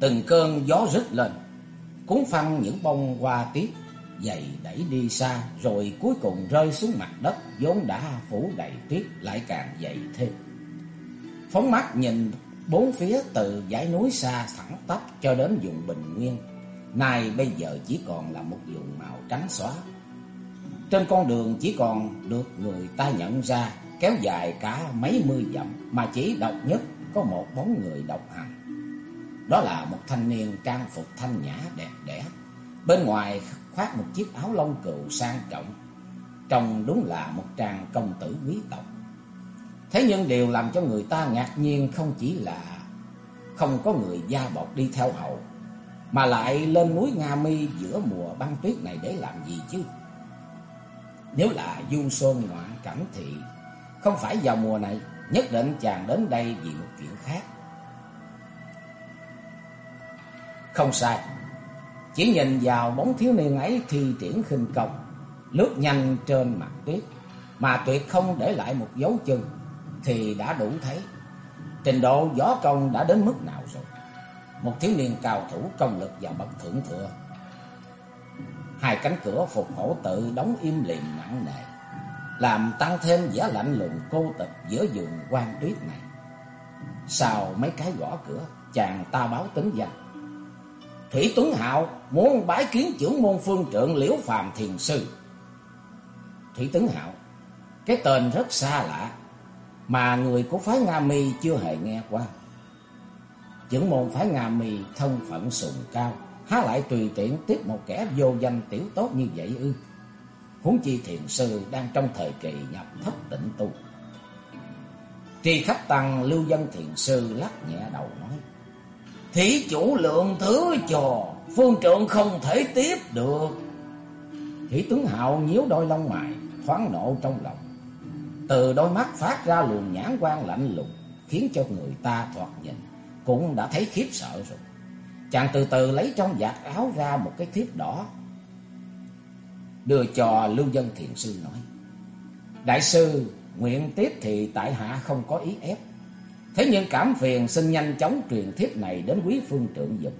Từng cơn gió rít lên, cuốn phăng những bông hoa tiết dày đẩy đi xa, rồi cuối cùng rơi xuống mặt đất vốn đã phủ đầy tuyết lại càng dày thêm. Phóng mắt nhìn bốn phía từ dãy núi xa thẳng tắp cho đến vùng bình nguyên, nay bây giờ chỉ còn là một vùng màu trắng xóa. Trên con đường chỉ còn được người ta nhận ra kéo dài cả mấy mươi dặm mà chỉ độc nhất có một bóng người độc hành. Đó là một thanh niên trang phục thanh nhã đẹp đẽ, bên ngoài khoác một chiếc áo lông cừu sang trọng, trông đúng là một trang công tử quý tộc. Thế nhưng điều làm cho người ta ngạc nhiên không chỉ là không có người da bọc đi theo hậu, mà lại lên núi Nga Mi giữa mùa băng tuyết này để làm gì chứ? Nếu là du sơn ngoạn cảnh thì không phải vào mùa này, nhất định chàng đến đây vì một chuyện khác. Không sai, chỉ nhìn vào bóng thiếu niên ấy thi triển khinh công, lướt nhanh trên mặt tuyết, mà tuyệt không để lại một dấu chân, thì đã đủ thấy trình độ võ công đã đến mức nào rồi. Một thiếu niên cao thủ công lực và bậc thượng thừa. Hai cánh cửa phục hổ tự đóng im lìm nặng nề, làm tăng thêm vẻ lạnh lùng cô tịch giữa vùng quan tuyết này. Sau mấy cái gõ cửa, chàng ta báo tính danh. Thủy Tuấn Hạo muốn bái kiến trưởng môn phương trượng Liễu Phàm Thiền Sư. Thủy Tuấn Hạo, cái tên rất xa lạ, mà người của phái Nga Mi chưa hề nghe qua. Trưởng môn phái Nga Mi thân phận sùng cao, há lại tùy tiện tiếp một kẻ vô danh tiểu tốt như vậy ư? Huống chi thiền sư đang trong thời kỳ nhập thất tịnh tu. Tri khách tăng lưu dân thiền sư lắc nhẹ đầu nói: Thí chủ lượng thứ trò, phương trượng không thể tiếp được. Thủy tướng Hạo nhíu đôi lông mày, thoáng nộ trong lòng. Từ đôi mắt phát ra luồng nhãn quan lạnh lùng, khiến cho người ta thoạt nhìn cũng đã thấy khiếp sợ rồi. Chàng từ từ lấy trong vạt áo ra một cái thiếp đỏ, đưa cho Lưu Dân Thiền Sư nói. Đại sư, nguyện tiếp thì tại hạ không có ý ép. Thế nhưng cảm phiền xin nhanh chóng truyền thiếp này đến quý phương trượng dục.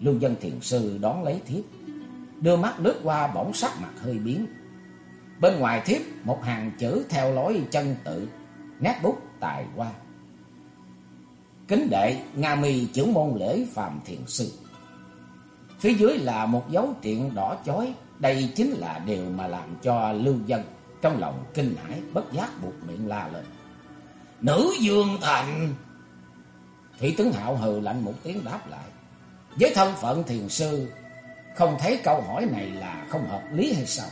Lưu Dân Thiền Sư đón lấy thiếp, đưa mắt lướt qua bỗng sắc mặt hơi biến. Bên ngoài thiếp một hàng chữ theo lối chân tự, nét bút tài hoa. Kính đệ Nga mi trưởng môn lễ Phạm Thiền Sư. Phía dưới là một dấu triện đỏ chói, đây chính là điều mà làm cho Lưu Dân trong lòng kinh hãi bất giác buộc miệng la lên. Nữ Dương Thành! Thủy tướng Hạo hừ lạnh một tiếng đáp lại. Với thân phận thiền sư, không thấy câu hỏi này là không hợp lý hay sao?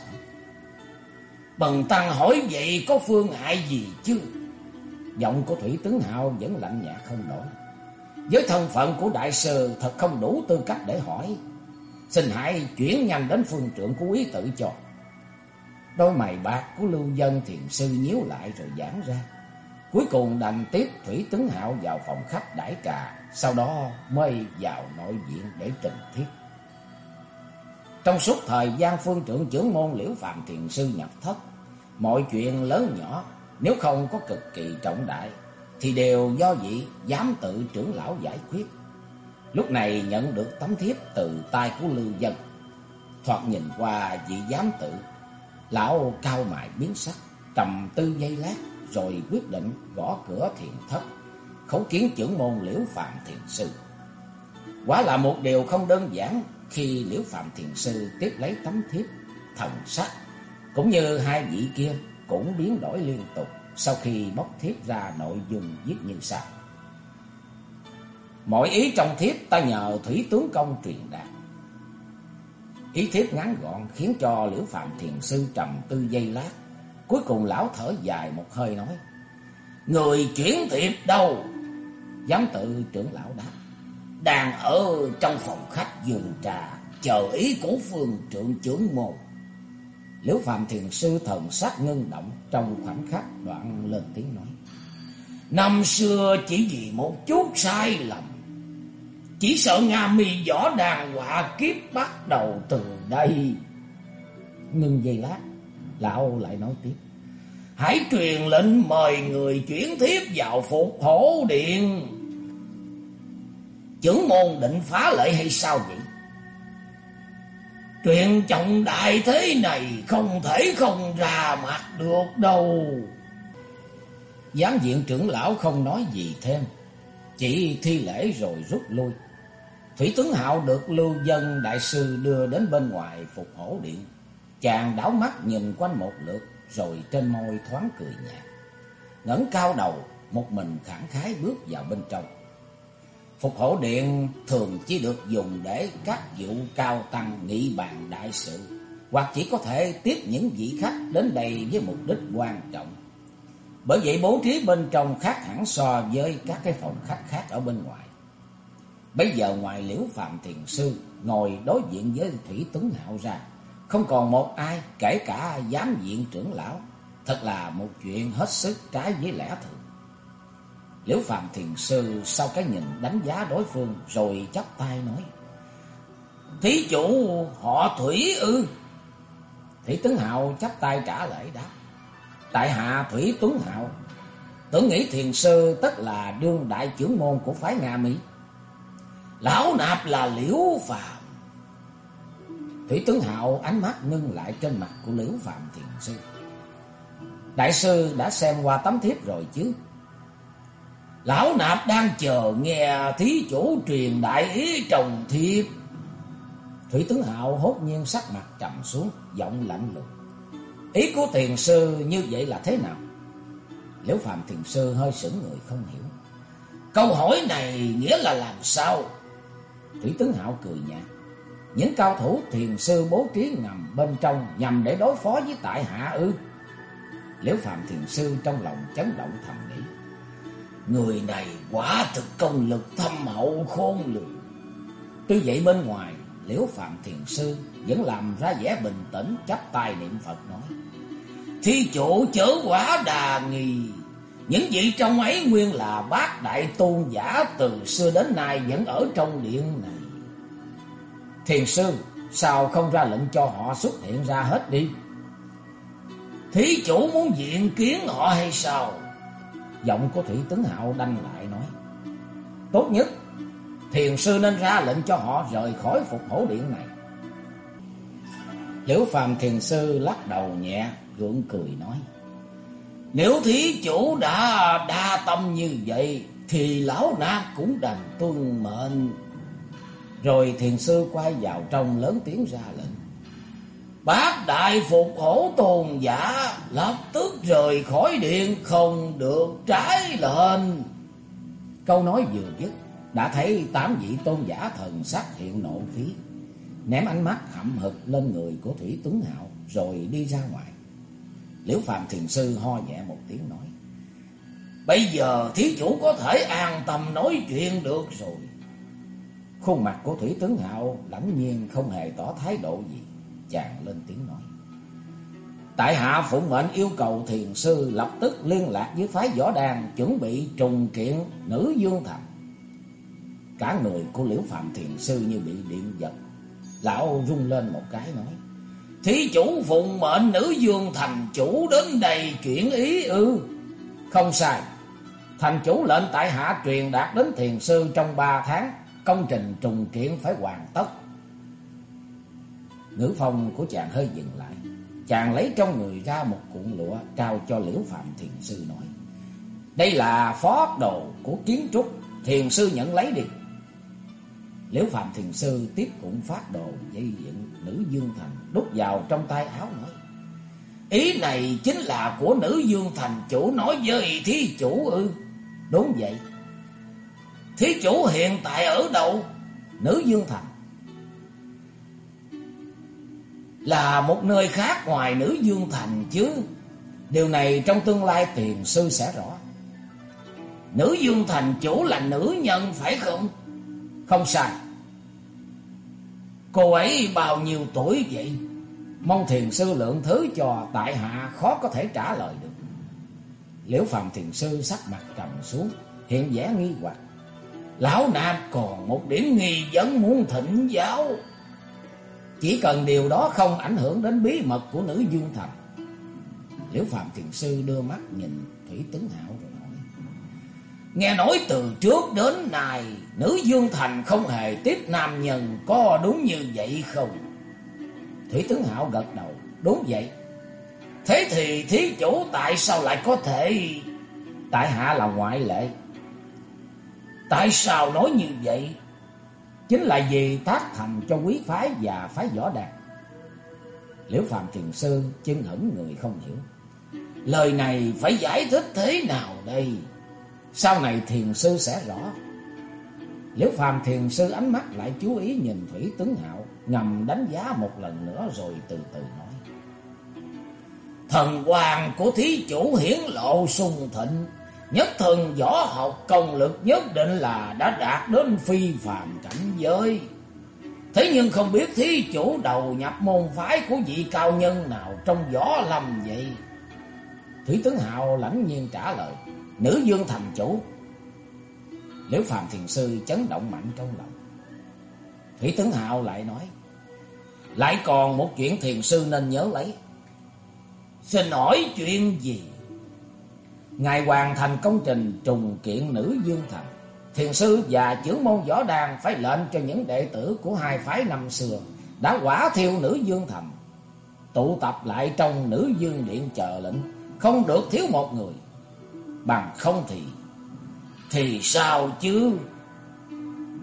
Bần tăng hỏi vậy có phương hại gì chứ? Giọng của Thủy tướng Hạo vẫn lạnh nhạt không đổi. Với thân phận của đại sư thật không đủ tư cách để hỏi. Xin hãy chuyển nhanh đến phương trưởng của quý tự cho. Đôi mày bạc của lưu dân thiền sư nhíu lại rồi giãn ra. Cuối cùng đành tiếp Thủy Tướng Hạo vào phòng khách đãi trà, sau đó mới vào nội viện để trình thiết. Trong suốt thời gian phương trưởng trưởng môn Liễu Phạm Thiền Sư nhập thất, mọi chuyện lớn nhỏ nếu không có cực kỳ trọng đại thì đều do vị giám tự trưởng lão giải quyết. Lúc này nhận được tấm thiếp từ tay của Lưu Dân. Thoạt nhìn qua vị giám tự, lão cao mại biến sắc, trầm tư giây lát rồi quyết định gõ cửa thiền thất, khấu kiến trưởng môn Liễu Phạm Thiền Sư. Quả là một điều không đơn giản khi Liễu Phạm Thiền Sư tiếp lấy tấm thiếp thần sắc, cũng như hai vị kia cũng biến đổi liên tục sau khi bóc thiếp ra nội dung viết như sau. Mọi ý trong thiếp ta nhờ Thủy Tướng Công truyền đạt. Ý thiếp ngắn gọn khiến cho Liễu Phạm Thiền Sư trầm tư giây lát. Cuối cùng lão thở dài một hơi nói. Người chuyển thiệp đâu? Giám tự trưởng lão đáp. Đang ở trong phòng khách dùng trà, chờ ý của phương trưởng trưởng môn. Liễu Phạm Thiền Sư thần sắc ngưng động trong khoảnh khắc đoạn lên tiếng nói. Năm xưa chỉ vì một chút sai lầm. Chỉ sợ Nga mi võ đàn họa kiếp bắt đầu từ đây. Ngưng giây lát, lão lại nói tiếp. Hãy truyền lệnh mời người chuyển thiếp vào phục hổ điện. Chưởng môn định phá lệ hay sao vậy? Chuyện trọng đại thế này không thể không ra mặt được đâu. Giám diện trưởng lão không nói gì thêm. Chỉ thi lễ rồi rút lui. Thủy tướng Hạo được lưu dân đại sư đưa đến bên ngoài phục hổ điện. Chàng đảo mắt nhìn quanh một lượt rồi trên môi thoáng cười nhạt. ngẩng cao đầu, một mình khẳng khái bước vào bên trong. Phục hổ điện thường chỉ được dùng để các vụ cao tăng nghị bàn đại sự, hoặc chỉ có thể tiếp những vị khách đến đây với mục đích quan trọng. Bởi vậy bố trí bên trong khác hẳn so với các cái phòng khách khác ở bên ngoài. Bây giờ ngoài liễu phạm thiền sư ngồi đối diện với Thủy Tuấn Hạo ra, không còn một ai, kể cả giám viện trưởng lão. Thật là một chuyện hết sức trái với lẽ thường. Liễu Phạm Thiền Sư sau cái nhìn đánh giá đối phương rồi chắp tay nói. Thí chủ, họ Thủy ư? Thủy Tuấn Hạo chắp tay trả lời đáp. Tại hạ Thủy Tuấn Hạo. Tưởng nghĩ Thiền Sư tất là đương đại trưởng môn của phái Nga Mỹ. Lão nạp là Liễu Phạm. Thủy Tuấn Hạo ánh mắt ngưng lại trên mặt của Liễu Phạm Thiền Sư. Đại sư đã xem qua tấm thiếp rồi chứ? Lão nạp đang chờ nghe thí chủ truyền đại ý trồng thiếp. Thủy tướng Hạo hốt nhiên sắc mặt trầm xuống, giọng lạnh lùng. Ý của thiền sư như vậy là thế nào? Liễu Phạm thiền sư hơi sững người không hiểu. Câu hỏi này nghĩa là làm sao? Thủy tướng Hạo cười nhạt. Những cao thủ thiền sư bố trí ngầm bên trong nhằm để đối phó với tại hạ ư? Liễu Phạm thiền sư trong lòng chấn động thầm nghĩ. Người này quả thực công lực thâm hậu khôn lường. Tuy vậy bên ngoài, Liễu Phạm Thiền Sư vẫn làm ra vẻ bình tĩnh chắp tay niệm Phật nói. Thi chủ chớ quả đà nghi. Những vị trong ấy nguyên là bác đại tôn giả từ xưa đến nay vẫn ở trong điện này. Thiền sư, sao không ra lệnh cho họ xuất hiện ra hết đi? Thí chủ muốn diện kiến họ hay sao? Giọng của Thủy Tấn Hạo đanh lại nói. Tốt nhất, thiền sư nên ra lệnh cho họ rời khỏi phục hổ điện này. Liễu Phàm thiền sư lắc đầu nhẹ, gượng cười nói. Nếu thí chủ đã đa tâm như vậy, thì lão nạp cũng đành tuân mệnh. Rồi thiền sư quay vào trong lớn tiếng ra lệnh. Bác đại phục hổ tồn giả lập tức rời khỏi điện không được trái lệnh. Câu nói vừa dứt, đã thấy tám vị tôn giả thần sắc hiện nộ khí, ném ánh mắt hậm hực lên người của Thủy Tuấn Hạo rồi đi ra ngoài. Liễu Phạm Thiền Sư ho nhẹ một tiếng nói, Bây giờ thí chủ có thể an tâm nói chuyện được rồi. Khuôn mặt của Thủy tướng Hạo lãnh nhiên không hề tỏ thái độ gì chàng lên tiếng nói. Tại hạ phụng mệnh yêu cầu thiền sư lập tức liên lạc với phái võ đàn chuẩn bị trùng kiện nữ dương thành. Cả người của liễu phạm thiền sư như bị điện giật. Lão rung lên một cái nói. Thí chủ phụng mệnh nữ dương thành chủ đến đây chuyển ý ư. Không sai. Thành chủ lệnh tại hạ truyền đạt đến thiền sư trong ba tháng. Công trình trùng kiện phải hoàn tất. Ngữ phong của chàng hơi dừng lại. Chàng lấy trong người ra một cuộn lụa trao cho Liễu Phạm Thiền Sư nói. Đây là phó đồ của kiến trúc, Thiền Sư nhận lấy đi. Liễu Phạm Thiền Sư tiếp cũng phát đồ dây diện nữ Dương Thành đút vào trong tay áo nói. Ý này chính là của nữ Dương Thành chủ nói với thí chủ ư. Đúng vậy. Thí chủ hiện tại ở đâu? Nữ Dương Thành. là một nơi khác ngoài nữ dương thành chứ. Điều này trong tương lai tiền sư sẽ rõ. Nữ dương thành chủ là nữ nhân phải không? Không sai. Cô ấy bao nhiêu tuổi vậy? Mong thiền sư lượng thứ cho tại hạ khó có thể trả lời được. Liễu Phạm thiền sư sắc mặt trầm xuống, hiện vẻ nghi hoặc. Lão Nam còn một điểm nghi vấn muốn thỉnh giáo. Chỉ cần điều đó không ảnh hưởng đến bí mật của nữ dương thành. Liễu Phạm Thiền Sư đưa mắt nhìn Thủy Tấn Hạo rồi nói. Nghe nói từ trước đến nay, nữ Dương Thành không hề tiếp nam nhân, có đúng như vậy không? Thủy tướng Hạo gật đầu, đúng vậy. Thế thì thí chủ tại sao lại có thể... Tại hạ là ngoại lệ. Tại sao nói như vậy? Chính là vì tác thành cho quý phái và phái võ đàn. Liễu Phạm Thiền Sư chân hững người không hiểu. Lời này phải giải thích thế nào đây? Sau này thiền sư sẽ rõ. Liễu Phàm thiền sư ánh mắt lại chú ý nhìn Thủy Tướng Hạo, ngầm đánh giá một lần nữa rồi từ từ nói. Thần hoàng của thí chủ hiển lộ sung thịnh, nhất thần võ học công lực nhất định là đã đạt đến phi phàm cảnh giới. Thế nhưng không biết thí chủ đầu nhập môn phái của vị cao nhân nào trong võ lâm vậy? Thủy tướng hào lãnh nhiên trả lời, nữ dương thành chủ. Liễu Phàm thiền sư chấn động mạnh trong lòng. Thủy tướng hào lại nói, lại còn một chuyện thiền sư nên nhớ lấy. Xin hỏi chuyện gì? Ngài hoàn thành công trình trùng kiện nữ dương thành. Thiền sư và trưởng môn võ đàn phải lệnh cho những đệ tử của hai phái năm xưa đã quả thiêu nữ dương thành. Tụ tập lại trong nữ dương điện chờ lệnh, không được thiếu một người. Bằng không thì, thì sao chứ?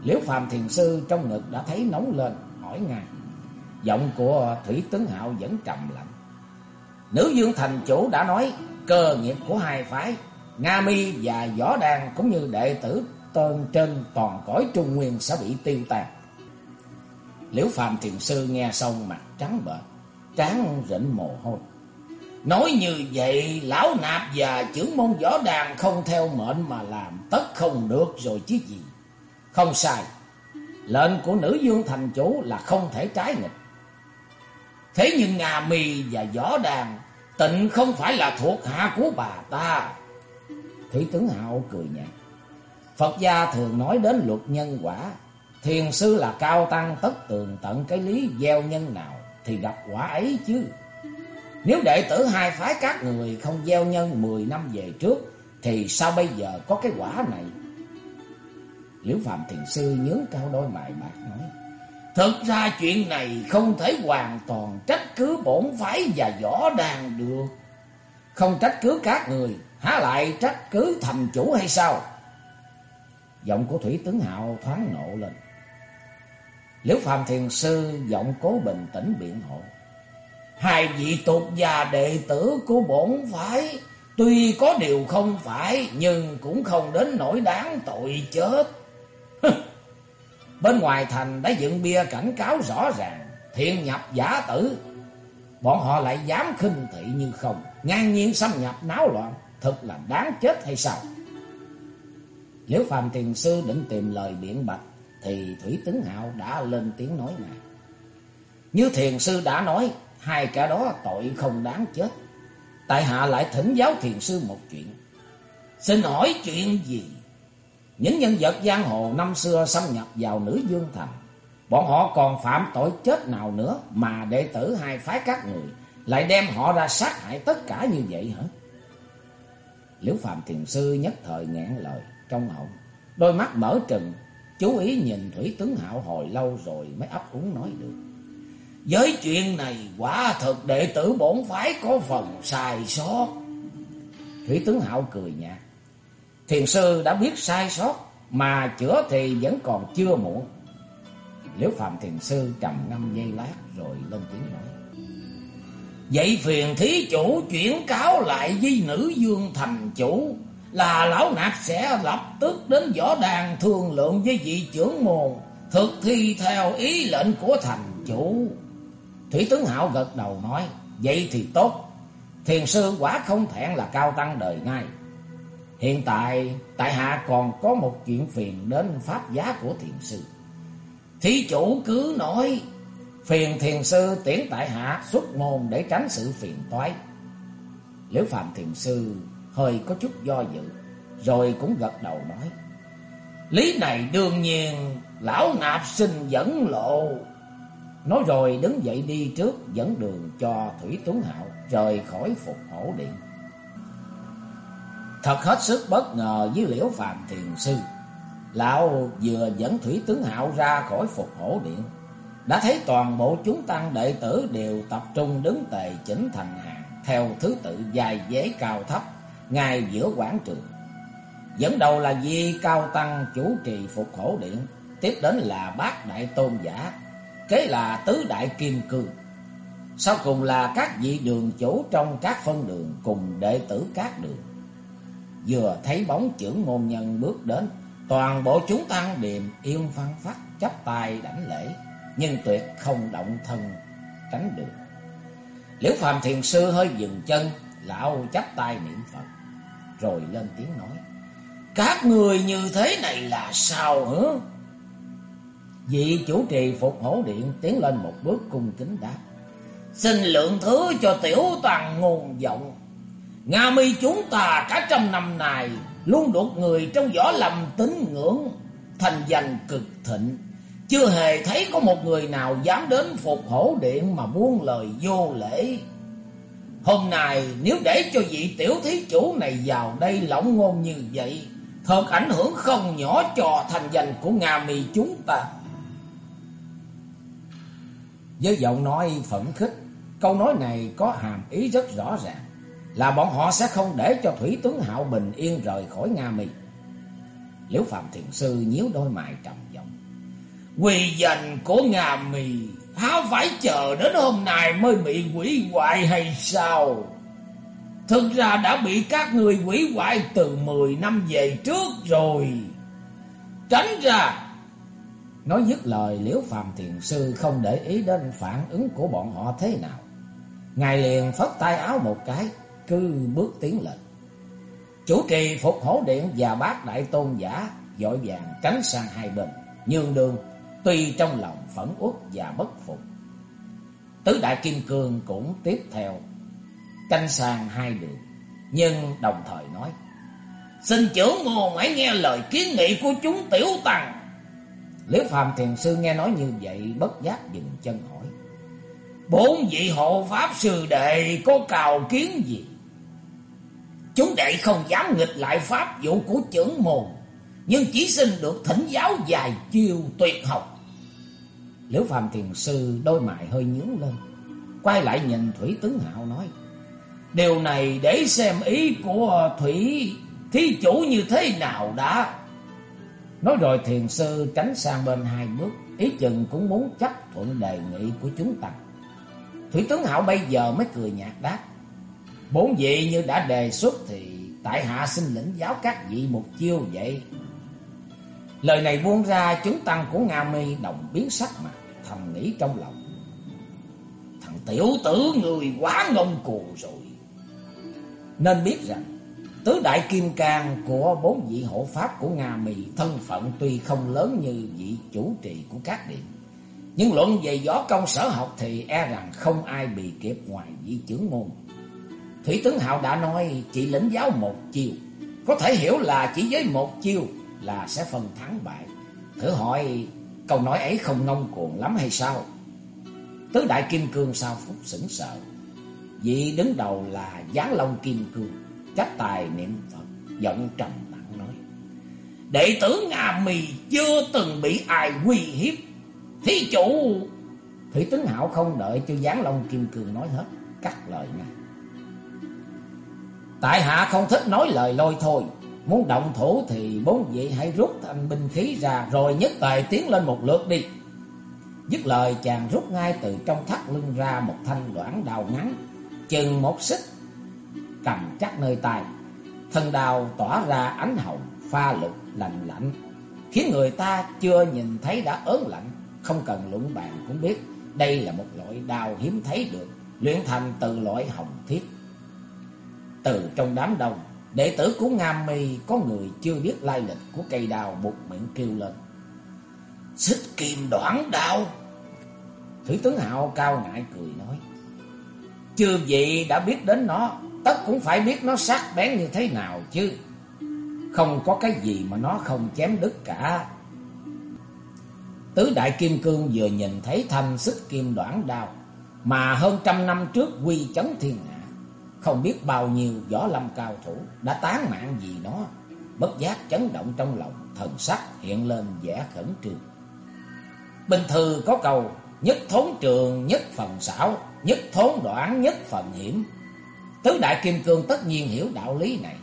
Liễu Phàm Thiền Sư trong ngực đã thấy nóng lên, hỏi ngài. Giọng của Thủy Tướng Hạo vẫn trầm lặng. Nữ Dương Thành Chủ đã nói, cơ nghiệp của hai phái, Nga Mi và Võ Đan cũng như đệ tử tên trên toàn cõi Trung Nguyên sẽ bị tiêu tan. Liễu Phàm Thiền Sư nghe xong mặt trắng bệch, trán rịnh mồ hôi. Nói như vậy, lão nạp và trưởng môn võ đàn không theo mệnh mà làm, tất không được rồi chứ gì. Không sai, lệnh của nữ dương thành chủ là không thể trái nghịch. Thế nhưng Nga Mi và võ đàn, tịnh không phải là thuộc hạ của bà ta. Thủy tướng Hạo cười nhạt. Phật gia thường nói đến luật nhân quả, thiền sư là cao tăng tất tường tận cái lý gieo nhân nào thì gặp quả ấy chứ. Nếu đệ tử hai phái các người không gieo nhân 10 năm về trước, thì sao bây giờ có cái quả này? Liễu Phạm Thiền Sư nhướng cao đôi mày bạc nói, Thực ra chuyện này không thể hoàn toàn trách cứ bổn phái và võ đàn được. Không trách cứ các người, há lại trách cứ thành chủ hay sao? Giọng của Thủy Tướng Hạo thoáng nộ lên. Liễu Phạm Thiền Sư giọng cố bình tĩnh biện hộ. Hai vị tục và đệ tử của bổn phái tuy có điều không phải nhưng cũng không đến nỗi đáng tội chết. Bên ngoài thành đã dựng bia cảnh cáo rõ ràng, thiện nhập giả tử. Bọn họ lại dám khinh thị như không, ngang nhiên xâm nhập náo loạn, thật là đáng chết hay sao? Nếu Phạm Thiền Sư định tìm lời biện bạch, thì Thủy Tấn Hạo đã lên tiếng nói ngài. Như Thiền Sư đã nói, hai cả đó tội không đáng chết. Tại hạ lại thỉnh giáo thiền sư một chuyện. Xin hỏi chuyện gì? Những nhân vật giang hồ năm xưa xâm nhập vào nữ dương thành. Bọn họ còn phạm tội chết nào nữa mà đệ tử hai phái các người lại đem họ ra sát hại tất cả như vậy hả? Liễu Phạm Thiền Sư nhất thời ngẹn lời trong họng. Đôi mắt mở trừng, chú ý nhìn Thủy Tướng Hạo hồi lâu rồi mới ấp úng nói được. Với chuyện này quả thật đệ tử bổn phái có phần sai sót. Thủy tướng Hạo cười nhạt. Thiền sư đã biết sai sót mà chữa thì vẫn còn chưa muộn. Liễu Phạm Thiền sư trầm ngâm giây lát rồi lên tiếng nói. Vậy phiền thí chủ chuyển cáo lại với nữ dương thành chủ là lão nạp sẽ lập tức đến võ đàn thương lượng với vị trưởng môn thực thi theo ý lệnh của thành chủ. Thủy tướng Hạo gật đầu nói, vậy thì tốt. Thiền sư quả không thẹn là cao tăng đời nay. Hiện tại, tại hạ còn có một chuyện phiền đến pháp giá của thiền sư. Thí chủ cứ nói, phiền thiền sư tiễn tại hạ xuất môn để tránh sự phiền toái. Liễu Phạm thiền sư hơi có chút do dự, rồi cũng gật đầu nói. Lý này đương nhiên, lão nạp sinh dẫn lộ. Nói rồi đứng dậy đi trước dẫn đường cho Thủy Tuấn Hạo rời khỏi phục hổ điện. Thật hết sức bất ngờ với liễu phàm thiền sư. Lão vừa dẫn thủy tướng hạo ra khỏi phục hổ điện. Đã thấy toàn bộ chúng tăng đệ tử đều tập trung đứng tề chỉnh thành hàng. Theo thứ tự dài dế cao thấp, ngay giữa quảng trường. Dẫn đầu là Di Cao Tăng chủ trì phục hổ điện. Tiếp đến là bác đại tôn giả. Kế là tứ đại kim cương. Sau cùng là các vị đường chủ trong các phân đường cùng đệ tử các đường. Vừa thấy bóng trưởng môn nhân bước đến, toàn bộ chúng tăng điềm yên phăng phát chấp tay đảnh lễ, nhưng tuyệt không động thân tránh được Liễu Phàm thiền sư hơi dừng chân, lão chắp tay niệm Phật, rồi lên tiếng nói: "Các người như thế này là sao hả?" Vị chủ trì phục hổ điện tiến lên một bước cung kính đáp: Xin lượng thứ cho tiểu toàn nguồn vọng. Nga mi chúng ta cả trăm năm này luôn đột người trong võ lầm tín ngưỡng, thành danh cực thịnh. Chưa hề thấy có một người nào dám đến phục hổ điện mà buông lời vô lễ. Hôm nay nếu để cho vị tiểu thí chủ này vào đây lỏng ngôn như vậy, thật ảnh hưởng không nhỏ cho thành danh của Nga mi chúng ta. Với giọng nói phẫn khích, câu nói này có hàm ý rất rõ ràng, là bọn họ sẽ không để cho Thủy Tuấn Hạo bình yên rời khỏi Nga Mi. Liễu Phạm Thiền Sư nhíu đôi mày trầm giọng. Quỳ danh của Nga Mi, há phải chờ đến hôm nay mới bị quỷ hoại hay sao? Thực ra đã bị các người quỷ hoại từ 10 năm về trước rồi. Tránh ra Nói dứt lời Liễu Phạm Thiền Sư không để ý đến phản ứng của bọn họ thế nào. Ngài liền phất tay áo một cái, cứ bước tiến lên. Chủ trì phục hổ điện và bác đại tôn giả dội vàng tránh sang hai bên, nhường đường, tuy trong lòng phẫn uất và bất phục. Tứ đại kim cương cũng tiếp theo, canh sang hai đường, nhưng đồng thời nói, Xin trưởng môn hãy nghe lời kiến nghị của chúng tiểu tăng. Liễu Phàm Thiền Sư nghe nói như vậy bất giác dừng chân hỏi. Bốn vị hộ pháp sư đệ có cào kiến gì? Chúng đệ không dám nghịch lại pháp vụ của trưởng môn, nhưng chỉ xin được thỉnh giáo dài chiêu tuyệt học. Liễu Phàm Thiền Sư đôi mày hơi nhướng lên, quay lại nhìn Thủy Tướng Hạo nói. Điều này để xem ý của Thủy thí chủ như thế nào đã. Nói rồi thiền sư tránh sang bên hai bước, ý chừng cũng muốn chấp thuận đề nghị của chúng ta. Thủy tướng Hạo bây giờ mới cười nhạt đáp. Bốn vị như đã đề xuất thì tại hạ xin lĩnh giáo các vị một chiêu vậy. Lời này buông ra chúng tăng của Nga Mi đồng biến sắc mặt, thầm nghĩ trong lòng. Thằng tiểu tử người quá ngông cuồng rồi. Nên biết rằng Tứ đại kim cang của bốn vị hộ pháp của Nga Mi thân phận tuy không lớn như vị chủ trì của các điện. Nhưng luận về võ công sở học thì e rằng không ai bị kịp ngoài vị trưởng môn. Thủy tướng Hạo đã nói chỉ lĩnh giáo một chiêu. Có thể hiểu là chỉ với một chiêu là sẽ phần thắng bại. Thử hỏi câu nói ấy không ngông cuồng lắm hay sao? Tứ đại kim cương sao phút sững sợ. Vị đứng đầu là Giáng Long Kim Cương chắp tài niệm Phật, giọng trầm nặng nói. Đệ tử Nga Mì chưa từng bị ai uy hiếp. Thí chủ... Thủy Tướng Hạo không đợi cho Giáng Long Kim Cương nói hết, cắt lời ngay. Tại hạ không thích nói lời lôi thôi. Muốn động thủ thì bốn vị hãy rút thanh binh khí ra rồi nhất tài tiến lên một lượt đi. Dứt lời chàng rút ngay từ trong thắt lưng ra một thanh đoạn đào ngắn, chừng một xích cầm chắc nơi tay. Thân đào tỏa ra ánh hồng, pha lục, lạnh lạnh, khiến người ta chưa nhìn thấy đã ớn lạnh. Không cần luận bàn cũng biết đây là một loại đào hiếm thấy được, luyện thành từ loại hồng thiết. Từ trong đám đông, đệ tử của Ngam Mi có người chưa biết lai lịch của cây đào bụt miệng kêu lên. Xích kim đoạn đào. Thủy tướng Hạo cao ngại cười nói. Chưa gì đã biết đến nó, tất cũng phải biết nó sắc bén như thế nào chứ. Không có cái gì mà nó không chém đứt cả. Tứ Đại Kim Cương vừa nhìn thấy thanh xích kim đoạn đao, mà hơn trăm năm trước quy chấn thiên hạ không biết bao nhiêu võ lâm cao thủ đã tán mạng vì nó, bất giác chấn động trong lòng, thần sắc hiện lên vẻ khẩn trương. Bình thư có câu, nhất thốn trường, nhất phần xảo, nhất thốn đoạn, nhất phần hiểm. Tứ đại kim cương tất nhiên hiểu đạo lý này.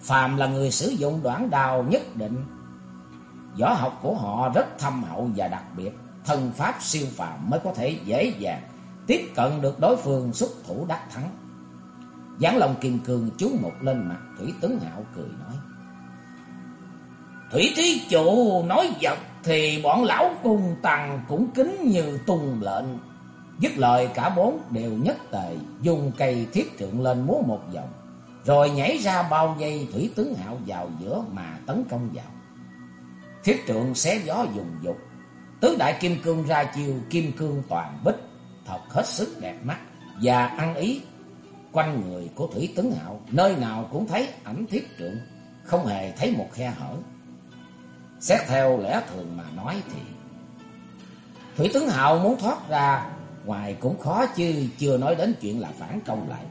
Phàm là người sử dụng đoạn đào nhất định. Võ học của họ rất thâm hậu và đặc biệt, thân pháp siêu phàm mới có thể dễ dàng tiếp cận được đối phương xuất thủ đắc thắng. Giáng lòng kiên cường chú một lên mặt, Thủy Tấn Hạo cười nói. Thủy thí chủ nói giật thì bọn lão cung tăng cũng kính như tung lệnh. Dứt lời, cả bốn đều nhất tề, dùng cây thiết trượng lên múa một vòng. Rồi nhảy ra bao dây, Thủy Tướng Hạo vào giữa mà tấn công vào. Thiết trượng xé gió dùng dục. Tứ đại kim cương ra chiều kim cương toàn bích. Thật hết sức đẹp mắt và ăn ý Quanh người của Thủy Tấn Hạo nơi nào cũng thấy ảnh thiết trượng, không hề thấy một khe hở. Xét theo lẽ thường mà nói thì Thủy Tấn Hạo muốn thoát ra ngoài cũng khó chứ chưa nói đến chuyện là phản công lại.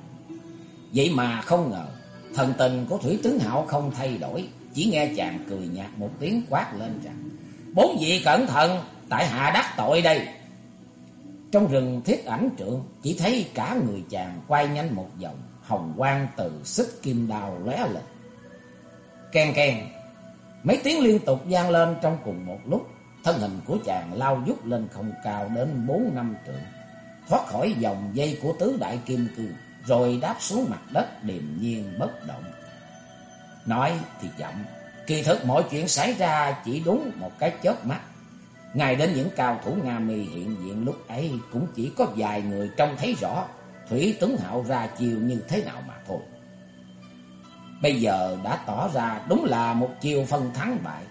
Vậy mà không ngờ thần tình của Thủy Tấn Hạo không thay đổi, chỉ nghe chàng cười nhạt một tiếng quát lên rằng: "Bốn vị cẩn thận, tại hạ đắc tội đây." Trong rừng thiết ảnh trượng, chỉ thấy cả người chàng quay nhanh một vòng, hồng quang từ xích kim đào lóe lên. Kèn kèn, mấy tiếng liên tục vang lên trong cùng một lúc, thân hình của chàng lao dút lên không cao đến bốn năm trượng, thoát khỏi vòng dây của tứ đại kim cương, rồi đáp xuống mặt đất điềm nhiên bất động. Nói thì chậm, kỳ thực mọi chuyện xảy ra chỉ đúng một cái chớp mắt. Ngay đến những cao thủ Nga mi hiện diện lúc ấy cũng chỉ có vài người trông thấy rõ Thủy Tuấn Hạo ra chiều như thế nào mà thôi. Bây giờ đã tỏ ra đúng là một chiều phân thắng bại.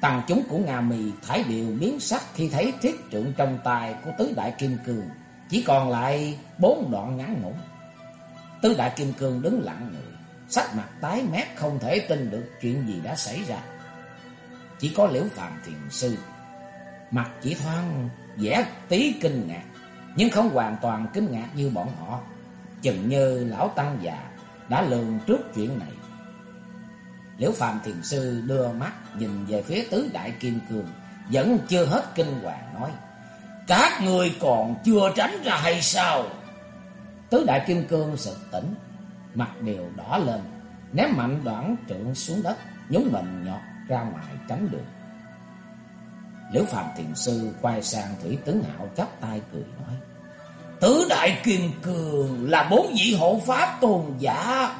Tăng chúng của Nga mi thái điều biến sắc khi thấy thiết trượng trong tay của tứ đại kim cương. Chỉ còn lại bốn đoạn ngắn ngủn. Tứ đại kim cương đứng lặng người, sắc mặt tái mét không thể tin được chuyện gì đã xảy ra. Chỉ có liễu phàm thiền sư Mặt chỉ thoáng vẻ tí kinh ngạc, nhưng không hoàn toàn kinh ngạc như bọn họ. Chừng như lão tăng già đã lường trước chuyện này. Liễu Phạm Thiền Sư đưa mắt nhìn về phía tứ đại kim cương, vẫn chưa hết kinh hoàng nói. Các người còn chưa tránh ra hay sao? Tứ đại kim cương sực tỉnh, mặt đều đỏ lên, ném mạnh đoạn trượng xuống đất, nhúng mình nhọt ra ngoài tránh được. Liễu Phạm Thiền Sư quay sang Thủy Tấn Hạo chắp tay cười nói. Tứ Đại Kim Cường là bốn vị hộ pháp tôn giả.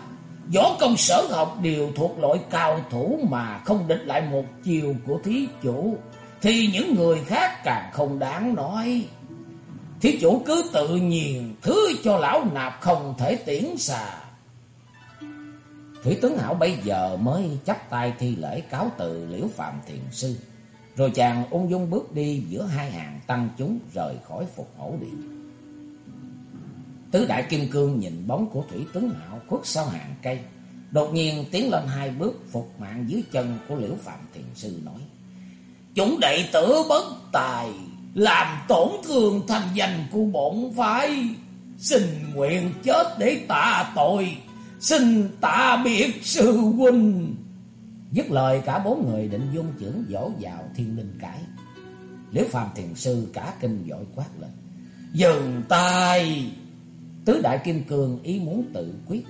Võ công sở học đều thuộc loại cao thủ mà không địch lại một chiều của thí chủ. Thì những người khác càng không đáng nói. Thí chủ cứ tự nhiên thứ cho lão nạp không thể tiễn xà. Thủy Tướng Hảo bây giờ mới chắp tay thi lễ cáo từ Liễu Phạm Thiền Sư. Rồi chàng ung dung bước đi giữa hai hàng tăng chúng rời khỏi phục hổ điện. Tứ đại kim cương nhìn bóng của Thủy tướng Hạo khuất sau hàng cây. Đột nhiên tiến lên hai bước phục mạng dưới chân của Liễu Phạm Thiền Sư nói. Chúng đệ tử bất tài, làm tổn thương thành danh của bổn phái. Xin nguyện chết để tạ tội, xin tạ biệt sư huynh. Dứt lời cả bốn người định dung trưởng dỗ vào thiên linh cải. Liễu phàm thiền sư cả kinh dội quát lên. Dừng tay! Tứ đại kim cương ý muốn tự quyết.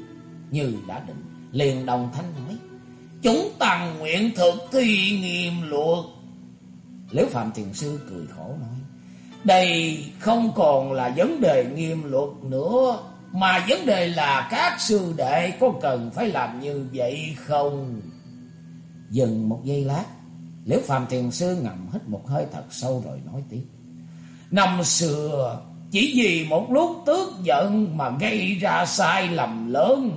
Như đã định, liền đồng thanh nói. Chúng tăng nguyện thực thi nghiêm luật. Liễu phàm thiền sư cười khổ nói. Đây không còn là vấn đề nghiêm luật nữa. Mà vấn đề là các sư đệ có cần phải làm như vậy không? Dừng một giây lát, Liễu Phàm Thiền Sư ngầm hít một hơi thật sâu rồi nói tiếp. Năm xưa, chỉ vì một lúc tức giận mà gây ra sai lầm lớn,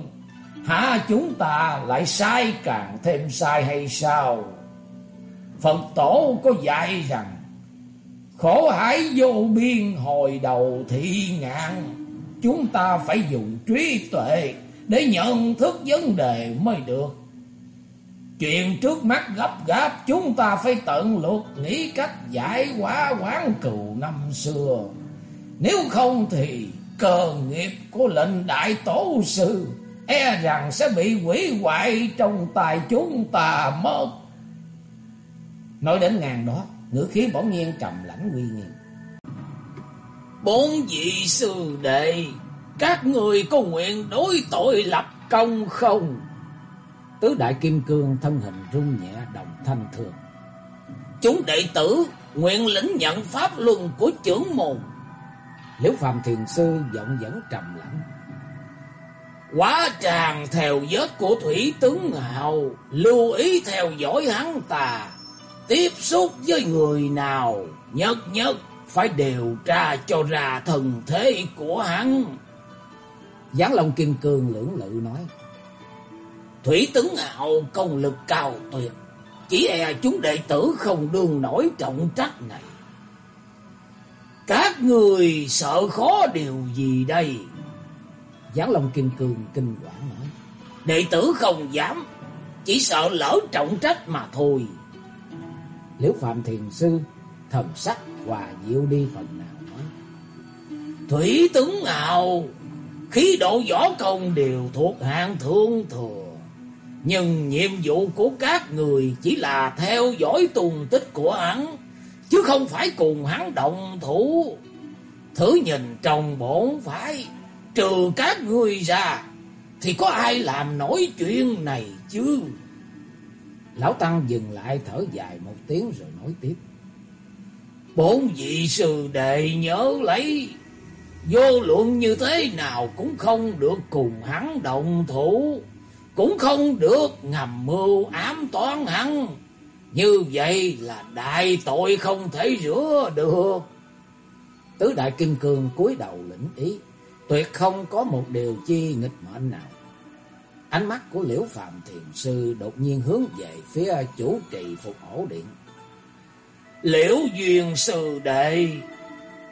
hả chúng ta lại sai càng thêm sai hay sao? Phật tổ có dạy rằng, khổ hải vô biên hồi đầu thị ngạn, chúng ta phải dùng trí tuệ để nhận thức vấn đề mới được. Chuyện trước mắt gấp gáp chúng ta phải tận luật nghĩ cách giải quả quán cừu năm xưa. Nếu không thì cờ nghiệp của lệnh đại tổ sư e rằng sẽ bị quỷ hoại trong tài chúng ta mất. Nói đến ngàn đó, ngữ khí bỗng nhiên trầm lãnh uy nghiêm. Bốn vị sư đệ, các người có nguyện đối tội lập công không? Tứ đại kim cương thân hình rung nhẹ đồng thanh thường. Chúng đệ tử nguyện lĩnh nhận pháp luân của trưởng môn. Liễu Phạm Thiền Sư giọng dẫn trầm lặng. Quá tràng theo vết của thủy tướng hào, lưu ý theo dõi hắn ta. Tiếp xúc với người nào, nhất nhất phải điều tra cho ra thần thế của hắn. Giáng Long Kim Cương lưỡng lự nói. Thủy tướng hào công lực cao tuyệt, chỉ e chúng đệ tử không đương nổi trọng trách này. Các người sợ khó điều gì đây? Giáng Long Kim Cương kinh quản nói. Đệ tử không dám, chỉ sợ lỡ trọng trách mà thôi. Liễu Phạm Thiền Sư thần sắc hòa diệu đi phần nào nói. Thủy tướng nào, khí độ võ công đều thuộc hạng thương thừa. Nhưng nhiệm vụ của các người chỉ là theo dõi tùng tích của hắn, chứ không phải cùng hắn động thủ. Thử nhìn trong bổn phải, trừ các người ra, thì có ai làm nổi chuyện này chứ? Lão Tăng dừng lại thở dài một tiếng rồi nói tiếp. Bốn vị sư đệ nhớ lấy, vô luận như thế nào cũng không được cùng hắn động thủ cũng không được ngầm mưu ám toán hắn. Như vậy là đại tội không thể rửa được. Tứ đại kim cương cúi đầu lĩnh ý, tuyệt không có một điều chi nghịch mệnh nào. Ánh mắt của Liễu Phạm Thiền Sư đột nhiên hướng về phía chủ trì phục ổ điện. Liễu Duyên Sư Đệ,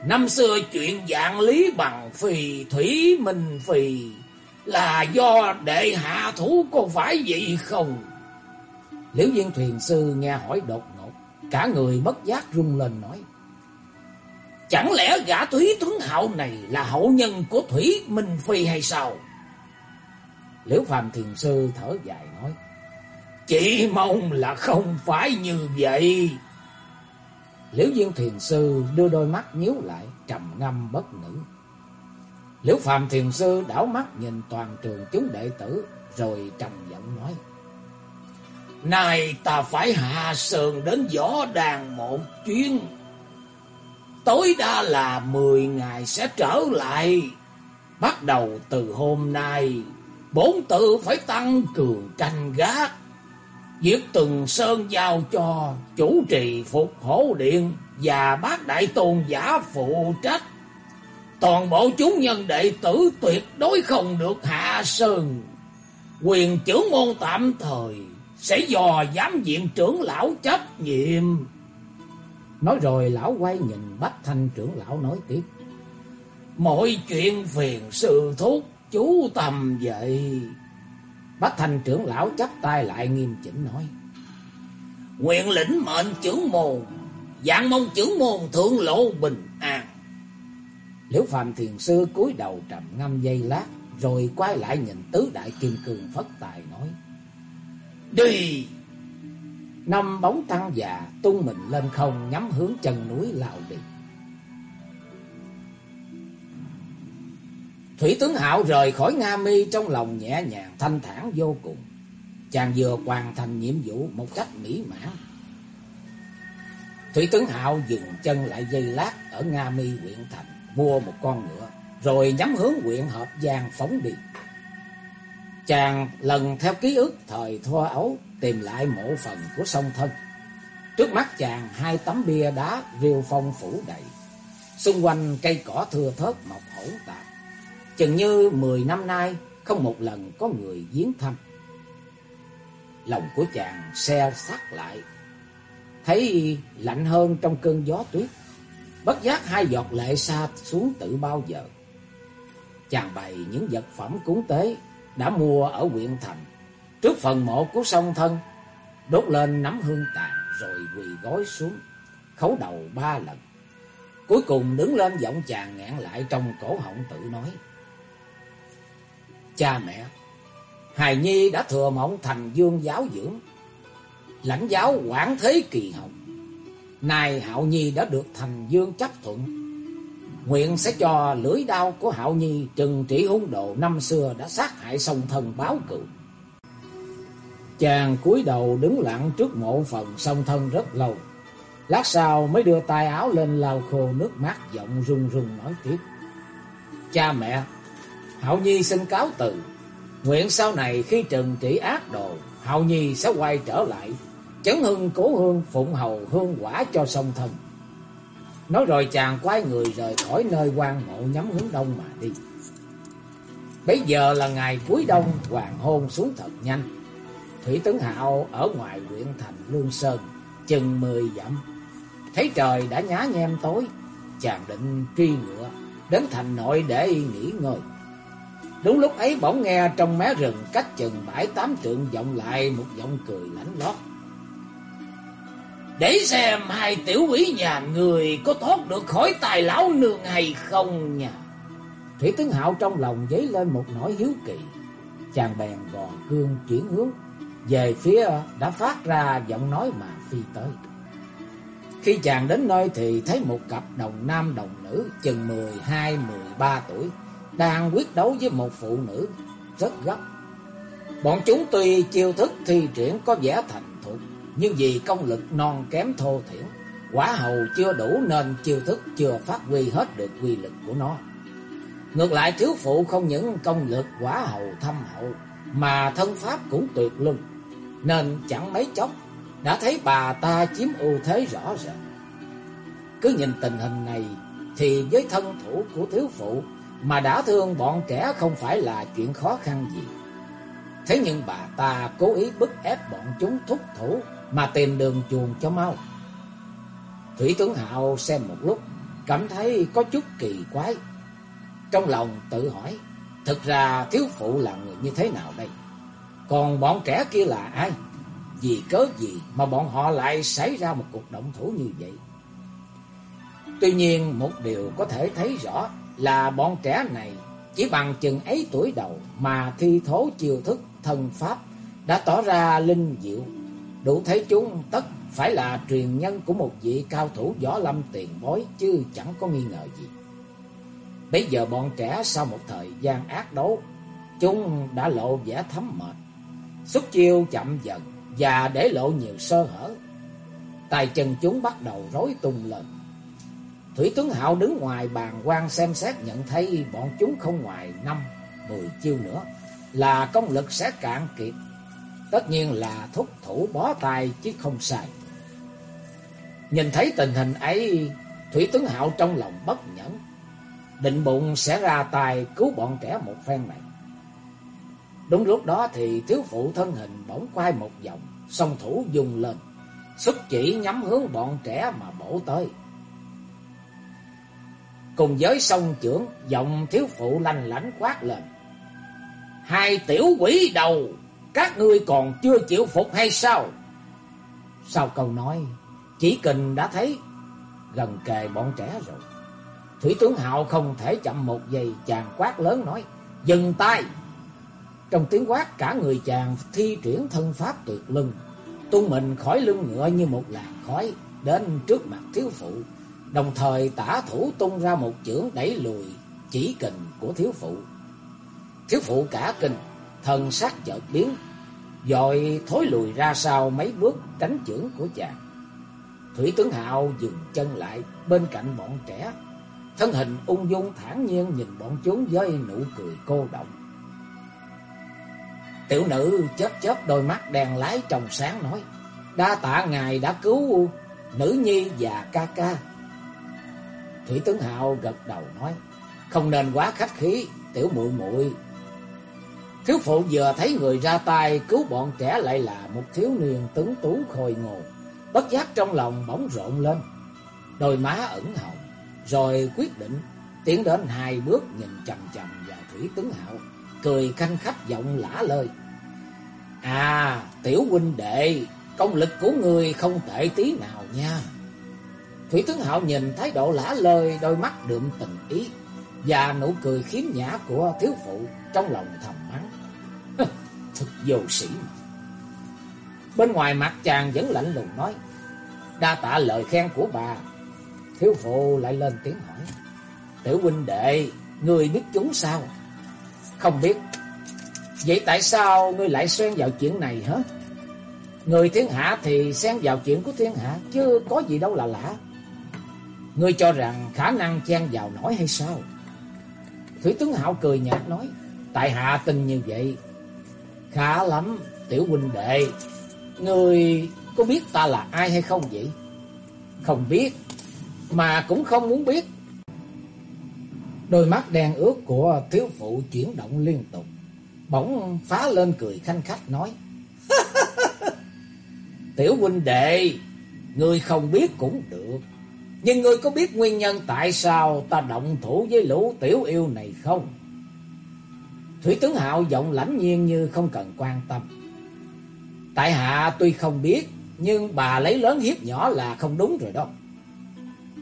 năm xưa chuyện dạng lý bằng phì, thủy minh phì, là do đệ hạ thủ có phải vậy không? Liễu Viên Thuyền Sư nghe hỏi đột ngột, cả người bất giác rung lên nói. Chẳng lẽ gã Thúy Tuấn hậu này là hậu nhân của Thủy Minh Phi hay sao? Liễu Phạm Thiền Sư thở dài nói. Chỉ mong là không phải như vậy. Liễu Viên Thiền Sư đưa đôi mắt nhíu lại, trầm ngâm bất ngữ. Liễu Phàm Thiền Sư đảo mắt nhìn toàn trường chúng đệ tử, rồi trầm giọng nói. Này ta phải hạ sườn đến võ đàn một chuyến. Tối đa là 10 ngày sẽ trở lại. Bắt đầu từ hôm nay, bốn tự phải tăng cường canh gác. Việc từng sơn giao cho chủ trì phục hổ điện và bác đại tôn giả phụ trách. Toàn bộ chúng nhân đệ tử tuyệt đối không được hạ sơn. Quyền trưởng môn tạm thời sẽ dò giám viện trưởng lão trách nhiệm. Nói rồi lão quay nhìn Bách Thanh trưởng lão nói tiếp. Mọi chuyện phiền sự thúc chú tầm vậy. Bách Thanh trưởng lão chắp tay lại nghiêm chỉnh nói. Nguyện lĩnh mệnh trưởng môn, dạng mong trưởng môn thượng lộ bình an. Liễu Phạm Thiền Sư cúi đầu trầm ngâm dây lát, rồi quay lại nhìn tứ đại kim cương phất tài nói. Đi! Năm bóng tăng già tung mình lên không nhắm hướng chân núi lao đi. Thủy tướng Hạo rời khỏi Nga Mi trong lòng nhẹ nhàng thanh thản vô cùng. Chàng vừa hoàn thành nhiệm vụ một cách mỹ mãn. Thủy tướng Hạo dừng chân lại dây lát ở Nga Mi huyện thành mua một con ngựa, rồi nhắm hướng huyện Hợp Giang phóng đi. Chàng lần theo ký ức thời thua ấu tìm lại mộ phần của sông thân. Trước mắt chàng hai tấm bia đá rêu phong phủ đầy. Xung quanh cây cỏ thưa thớt mọc hỗn tạp. Chừng như mười năm nay không một lần có người viếng thăm. Lòng của chàng xe sát lại. Thấy lạnh hơn trong cơn gió tuyết. Bất giác hai giọt lệ xa xuống tự bao giờ. Chàng bày những vật phẩm cúng tế đã mua ở huyện thành. Trước phần mộ của sông thân, đốt lên nắm hương tàn rồi quỳ gối xuống, khấu đầu ba lần. Cuối cùng đứng lên giọng chàng ngạn lại trong cổ họng tự nói. Cha mẹ, Hài Nhi đã thừa mộng thành dương giáo dưỡng, lãnh giáo quản thế kỳ hồng này Hạo Nhi đã được thành dương chấp thuận. Nguyện sẽ cho lưỡi đao của Hạo Nhi trừng trị hung đồ năm xưa đã sát hại song thần báo cựu. Chàng cúi đầu đứng lặng trước mộ phần song thân rất lâu. Lát sau mới đưa tay áo lên lau khô nước mắt giọng run run nói tiếp. Cha mẹ, Hạo Nhi xin cáo từ. Nguyện sau này khi trừng trị ác đồ, Hạo Nhi sẽ quay trở lại, chấn hưng cố hương phụng hầu hương quả cho sông thân. Nói rồi chàng quay người rời khỏi nơi quan mộ nhắm hướng đông mà đi. Bây giờ là ngày cuối đông, hoàng hôn xuống thật nhanh. Thủy Tấn Hạo ở ngoài huyện thành Lương Sơn, chừng mười dặm. Thấy trời đã nhá nhem tối, chàng định truy ngựa, đến thành nội để nghỉ ngơi. Đúng lúc ấy bỗng nghe trong mé rừng cách chừng bãi tám trượng vọng lại một giọng cười lãnh lót. Để xem hai tiểu quỷ nhà người có thoát được khỏi tài lão nương hay không nha. Thủy Tướng Hạo trong lòng dấy lên một nỗi hiếu kỳ. Chàng bèn gò cương chuyển hướng, về phía đã phát ra giọng nói mà phi tới. Khi chàng đến nơi thì thấy một cặp đồng nam đồng nữ chừng 12-13 tuổi đang quyết đấu với một phụ nữ rất gấp. Bọn chúng tuy chiêu thức thi triển có vẻ thành nhưng vì công lực non kém thô thiển, quả hầu chưa đủ nên chiêu thức chưa phát huy hết được quy lực của nó. Ngược lại thiếu phụ không những công lực quả hầu thâm hậu, mà thân pháp cũng tuyệt luân, nên chẳng mấy chốc đã thấy bà ta chiếm ưu thế rõ rệt. Cứ nhìn tình hình này thì với thân thủ của thiếu phụ mà đã thương bọn trẻ không phải là chuyện khó khăn gì. Thế nhưng bà ta cố ý bức ép bọn chúng thúc thủ mà tìm đường chuồng cho mau. Thủy tướng Hạo xem một lúc, cảm thấy có chút kỳ quái. Trong lòng tự hỏi, thực ra thiếu phụ là người như thế nào đây? Còn bọn trẻ kia là ai? Vì cớ gì mà bọn họ lại xảy ra một cuộc động thủ như vậy? Tuy nhiên một điều có thể thấy rõ là bọn trẻ này chỉ bằng chừng ấy tuổi đầu mà thi thố chiêu thức thần pháp đã tỏ ra linh diệu, đủ thấy chúng tất phải là truyền nhân của một vị cao thủ võ lâm tiền bối chứ chẳng có nghi ngờ gì. Bây giờ bọn trẻ sau một thời gian ác đấu, chúng đã lộ vẻ thấm mệt, xuất chiêu chậm dần và để lộ nhiều sơ hở. Tài chân chúng bắt đầu rối tung lên. Thủy Tuấn Hạo đứng ngoài bàn quan xem xét nhận thấy bọn chúng không ngoài năm, mười chiêu nữa là công lực sẽ cạn kiệt. Tất nhiên là thúc thủ bó tay chứ không sai. Nhìn thấy tình hình ấy, Thủy tướng Hạo trong lòng bất nhẫn, định bụng sẽ ra tay cứu bọn trẻ một phen này. Đúng lúc đó thì thiếu phụ thân hình bỗng quay một vòng, song thủ dùng lên, xuất chỉ nhắm hướng bọn trẻ mà bổ tới. Cùng với sông trưởng, giọng thiếu phụ lanh lãnh quát lên. Hai tiểu quỷ đầu, các ngươi còn chưa chịu phục hay sao? Sau câu nói, chỉ cần đã thấy gần kề bọn trẻ rồi. Thủy tướng Hạo không thể chậm một giây, chàng quát lớn nói, dừng tay. Trong tiếng quát cả người chàng thi triển thân pháp tuyệt lưng, tung mình khỏi lưng ngựa như một làn khói đến trước mặt thiếu phụ. Đồng thời tả thủ tung ra một chưởng đẩy lùi chỉ kình của thiếu phụ. Thiếu phụ cả kinh, thần sắc chợt biến, rồi thối lùi ra sau mấy bước tránh chưởng của chàng. Thủy tướng Hạo dừng chân lại bên cạnh bọn trẻ, thân hình ung dung thản nhiên nhìn bọn chúng với nụ cười cô động. Tiểu nữ chớp chớp đôi mắt đèn lái trong sáng nói, đa tạ ngài đã cứu nữ nhi và ca ca. Thủy tướng Hạo gật đầu nói, không nên quá khách khí, tiểu muội muội. Thiếu phụ vừa thấy người ra tay cứu bọn trẻ lại là một thiếu niên tướng tú khôi ngô, bất giác trong lòng bỗng rộn lên, đôi má ửng hồng, rồi quyết định tiến đến hai bước nhìn chằm chằm vào Thủy tướng Hạo, cười khanh khách giọng lả lơi. À, tiểu huynh đệ, công lực của người không tệ tí nào nha. Thủy tướng Hạo nhìn thái độ lả lơi, đôi mắt đượm tình ý và nụ cười khiếm nhã của thiếu phụ trong lòng thầm thực vô sĩ mà. Bên ngoài mặt chàng vẫn lạnh lùng nói. Đa tạ lời khen của bà. Thiếu phụ lại lên tiếng hỏi. Tiểu huynh đệ, người biết chúng sao? Không biết. Vậy tại sao ngươi lại xen vào chuyện này hả? Người thiên hạ thì xen vào chuyện của thiên hạ, chứ có gì đâu là lạ. Ngươi cho rằng khả năng chen vào nổi hay sao? Thủy tướng Hạo cười nhạt nói, tại hạ tin như vậy. Khá lắm, tiểu huynh đệ, ngươi có biết ta là ai hay không vậy? Không biết, mà cũng không muốn biết. Đôi mắt đen ướt của thiếu phụ chuyển động liên tục. Bỗng phá lên cười khanh khách nói. Tiểu huynh đệ, ngươi không biết cũng được. Nhưng ngươi có biết nguyên nhân tại sao ta động thủ với lũ tiểu yêu này không? Thủy tướng Hạo giọng lãnh nhiên như không cần quan tâm. Tại hạ tuy không biết, nhưng bà lấy lớn hiếp nhỏ là không đúng rồi đó.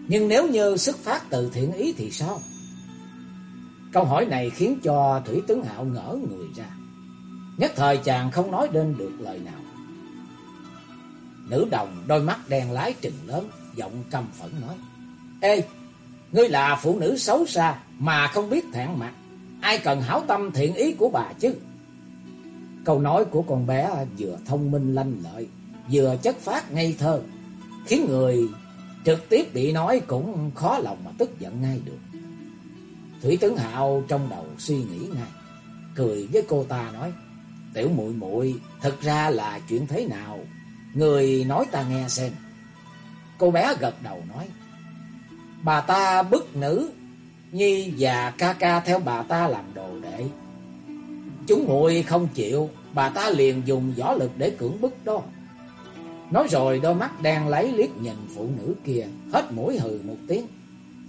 Nhưng nếu như xuất phát từ thiện ý thì sao? Câu hỏi này khiến cho Thủy tướng Hạo ngỡ người ra. Nhất thời chàng không nói đến được lời nào. Nữ đồng đôi mắt đen lái trừng lớn, giọng căm phẫn nói. Ê, ngươi là phụ nữ xấu xa mà không biết thẹn mặt. Ai cần hảo tâm thiện ý của bà chứ? Câu nói của con bé vừa thông minh lanh lợi, vừa chất phát ngây thơ, khiến người trực tiếp bị nói cũng khó lòng mà tức giận ngay được. Thủy Tướng Hạo trong đầu suy nghĩ ngay, cười với cô ta nói: "Tiểu muội muội, thật ra là chuyện thế nào? Người nói ta nghe xem." Cô bé gật đầu nói: "Bà ta bức nữ Nhi và ca ca theo bà ta làm đồ đệ. Chúng muội không chịu, bà ta liền dùng võ lực để cưỡng bức đó." Nói rồi đôi mắt đang lấy liếc nhìn phụ nữ kia, hết mũi hừ một tiếng,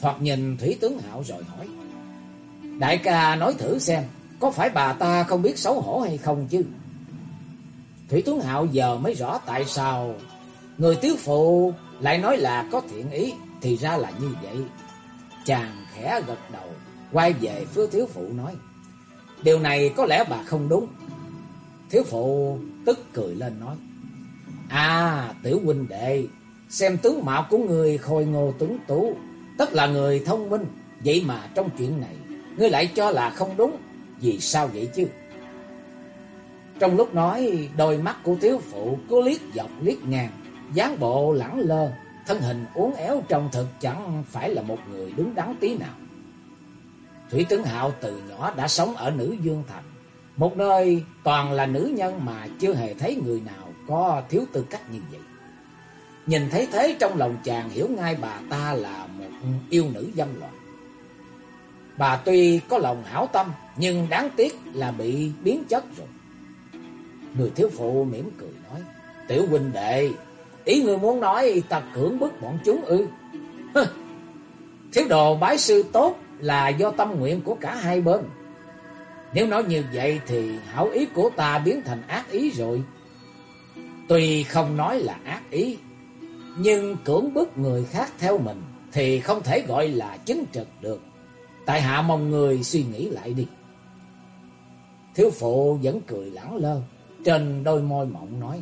thoạt nhìn Thủy Tướng Hạo rồi hỏi: Đại ca nói thử xem, có phải bà ta không biết xấu hổ hay không chứ? Thủy tướng Hạo giờ mới rõ tại sao người tiếu phụ lại nói là có thiện ý, thì ra là như vậy. Chàng khẽ gật đầu, quay về phía thiếu phụ nói, điều này có lẽ bà không đúng. Thiếu phụ tức cười lên nói, À, tiểu huynh đệ, xem tướng mạo của người khôi ngô tuấn tú, tất là người thông minh, vậy mà trong chuyện này ngươi lại cho là không đúng, vì sao vậy chứ? Trong lúc nói, đôi mắt của thiếu phụ cứ liếc dọc liếc ngang, dáng bộ lẳng lơ, thân hình uốn éo trông thực chẳng phải là một người đứng đắn tí nào. Thủy Tướng Hạo từ nhỏ đã sống ở Nữ Dương Thành, một nơi toàn là nữ nhân mà chưa hề thấy người nào có thiếu tư cách như vậy. Nhìn thấy thế trong lòng chàng hiểu ngay bà ta là một yêu nữ dâm loạn. Bà tuy có lòng hảo tâm, nhưng đáng tiếc là bị biến chất rồi. Người thiếu phụ mỉm cười nói, Tiểu huynh đệ, ý người muốn nói ta cưỡng bức bọn chúng ư. Thiếu đồ bái sư tốt là do tâm nguyện của cả hai bên. Nếu nói như vậy thì hảo ý của ta biến thành ác ý rồi. Tuy không nói là ác ý, nhưng cưỡng bức người khác theo mình thì không thể gọi là chính trực được. Tại hạ mong người suy nghĩ lại đi. Thiếu phụ vẫn cười lãng lơ, trên đôi môi mộng nói.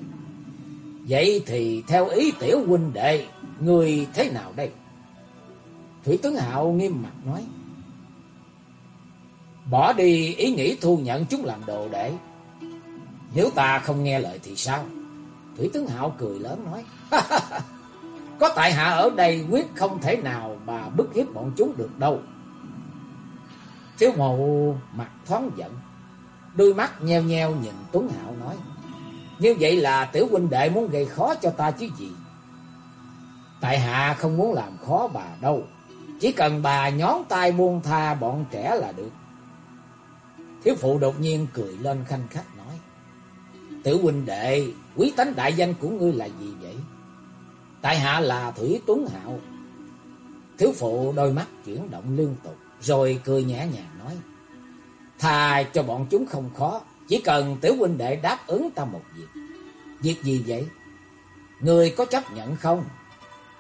Vậy thì theo ý tiểu huynh đệ, người thế nào đây? Thủy tướng Hạo nghiêm mặt nói. Bỏ đi ý nghĩ thu nhận chúng làm đồ đệ. Nếu ta không nghe lời thì sao? Thủy tướng Hạo cười lớn nói. Có tại hạ ở đây quyết không thể nào mà bức hiếp bọn chúng được đâu. Thiếu mộ mặt thoáng giận, đôi mắt nheo nheo nhìn Tuấn Hạo nói, như vậy là tiểu huynh đệ muốn gây khó cho ta chứ gì. Tại hạ không muốn làm khó bà đâu, chỉ cần bà nhón tay buông tha bọn trẻ là được. Thiếu phụ đột nhiên cười lên khanh khách nói, Tiểu huynh đệ, quý tánh đại danh của ngươi là gì vậy? Tại hạ là Thủy Tuấn Hạo. Thiếu phụ đôi mắt chuyển động liên tục. Rồi cười nhẹ nhàng nói. Thà cho bọn chúng không khó. Chỉ cần tiểu huynh đệ đáp ứng ta một việc. Việc gì vậy? Người có chấp nhận không?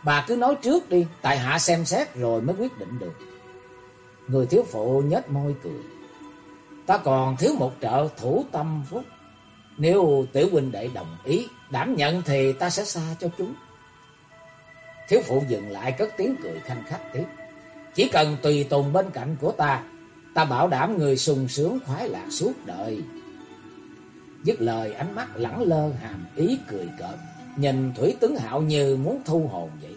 Bà cứ nói trước đi, tại hạ xem xét rồi mới quyết định được. Người thiếu phụ nhếch môi cười. Ta còn thiếu một trợ thủ tâm phúc. Nếu tiểu huynh đệ đồng ý, đảm nhận thì ta sẽ xa cho chúng. Thiếu phụ dừng lại cất tiếng cười khanh khách tiếp. Chỉ cần tùy tùng bên cạnh của ta, ta bảo đảm người sung sướng khoái lạc suốt đời. Dứt lời ánh mắt lẳng lơ hàm ý cười cợt, nhìn Thủy Tướng Hạo như muốn thu hồn vậy.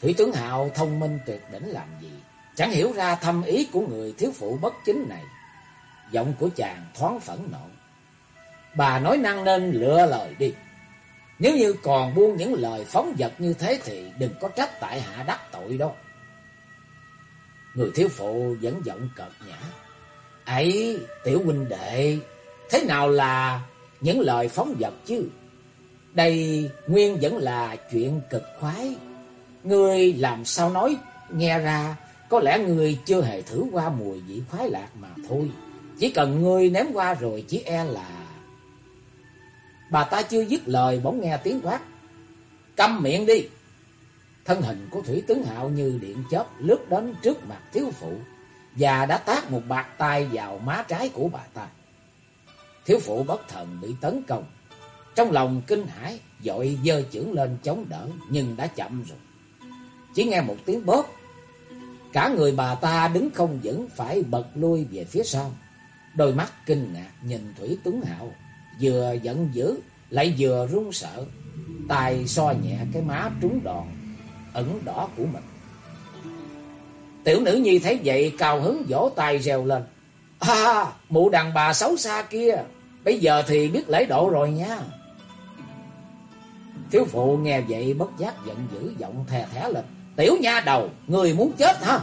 Thủy Tướng Hạo thông minh tuyệt đỉnh làm gì, chẳng hiểu ra thâm ý của người thiếu phụ bất chính này. Giọng của chàng thoáng phẫn nộ. Bà nói năng nên lựa lời đi. Nếu như còn buông những lời phóng vật như thế thì đừng có trách tại hạ đắc tội đâu. Người thiếu phụ vẫn giọng cợt nhã. Ấy, tiểu huynh đệ, thế nào là những lời phóng vật chứ? Đây nguyên vẫn là chuyện cực khoái. Ngươi làm sao nói nghe ra, có lẽ ngươi chưa hề thử qua mùi vị khoái lạc mà thôi. Chỉ cần ngươi ném qua rồi chỉ e là... Bà ta chưa dứt lời bỗng nghe tiếng quát. Câm miệng đi! Thân hình của Thủy Tướng Hạo như điện chớp lướt đến trước mặt thiếu phụ và đã tác một bạc tay vào má trái của bà ta. Thiếu phụ bất thần bị tấn công. Trong lòng kinh hãi, dội dơ chưởng lên chống đỡ nhưng đã chậm rồi. Chỉ nghe một tiếng bóp. Cả người bà ta đứng không vững phải bật lui về phía sau. Đôi mắt kinh ngạc nhìn Thủy Tuấn Hạo, vừa giận dữ lại vừa run sợ. tay so nhẹ cái má trúng đòn ẩn đỏ của mình. Tiểu nữ nhi thấy vậy cao hứng vỗ tay reo lên. À, mụ đàn bà xấu xa kia, bây giờ thì biết lễ độ rồi nha. Thiếu phụ nghe vậy bất giác giận dữ giọng thè thé lên. Tiểu nha đầu, người muốn chết hả?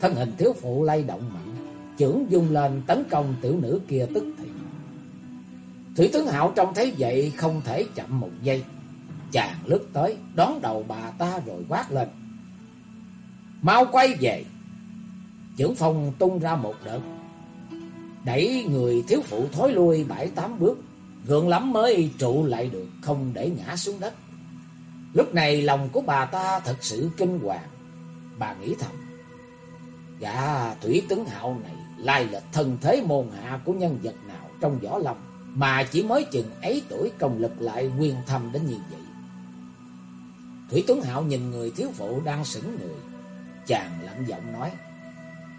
Thân hình thiếu phụ lay động mạnh, chưởng dung lên tấn công tiểu nữ kia tức thì. Thủy tướng hạo trông thấy vậy không thể chậm một giây. Chàng lướt tới, đón đầu bà ta rồi quát lên. Mau quay về! Chưởng phong tung ra một đợt. Đẩy người thiếu phụ thối lui bảy tám bước. Gượng lắm mới trụ lại được, không để ngã xuống đất. Lúc này lòng của bà ta thật sự kinh hoàng. Bà nghĩ thầm. Gã thủy tướng hạo này lai lịch thân thế môn hạ của nhân vật nào trong võ lâm mà chỉ mới chừng ấy tuổi công lực lại quyền thầm đến như vậy. Thủy Tuấn Hạo nhìn người thiếu phụ đang sững người. Chàng lạnh giọng nói.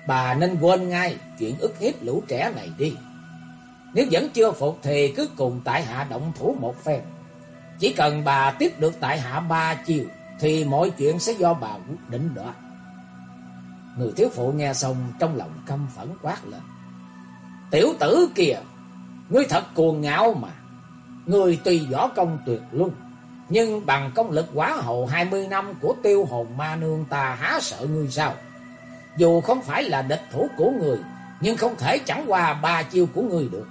Bà nên quên ngay chuyện ức hiếp lũ trẻ này đi. Nếu vẫn chưa phục thì cứ cùng tại hạ động thủ một phen. Chỉ cần bà tiếp được tại hạ ba chiều thì mọi chuyện sẽ do bà quyết định đó. Người thiếu phụ nghe xong trong lòng căm phẫn quát lên. Tiểu tử kìa, ngươi thật cuồng ngạo mà. Ngươi tùy võ công tuyệt luôn. Nhưng bằng công lực quá hậu 20 năm của tiêu hồn ma nương ta há sợ ngươi sao? Dù không phải là địch thủ của người, nhưng không thể chẳng qua ba chiêu của người được.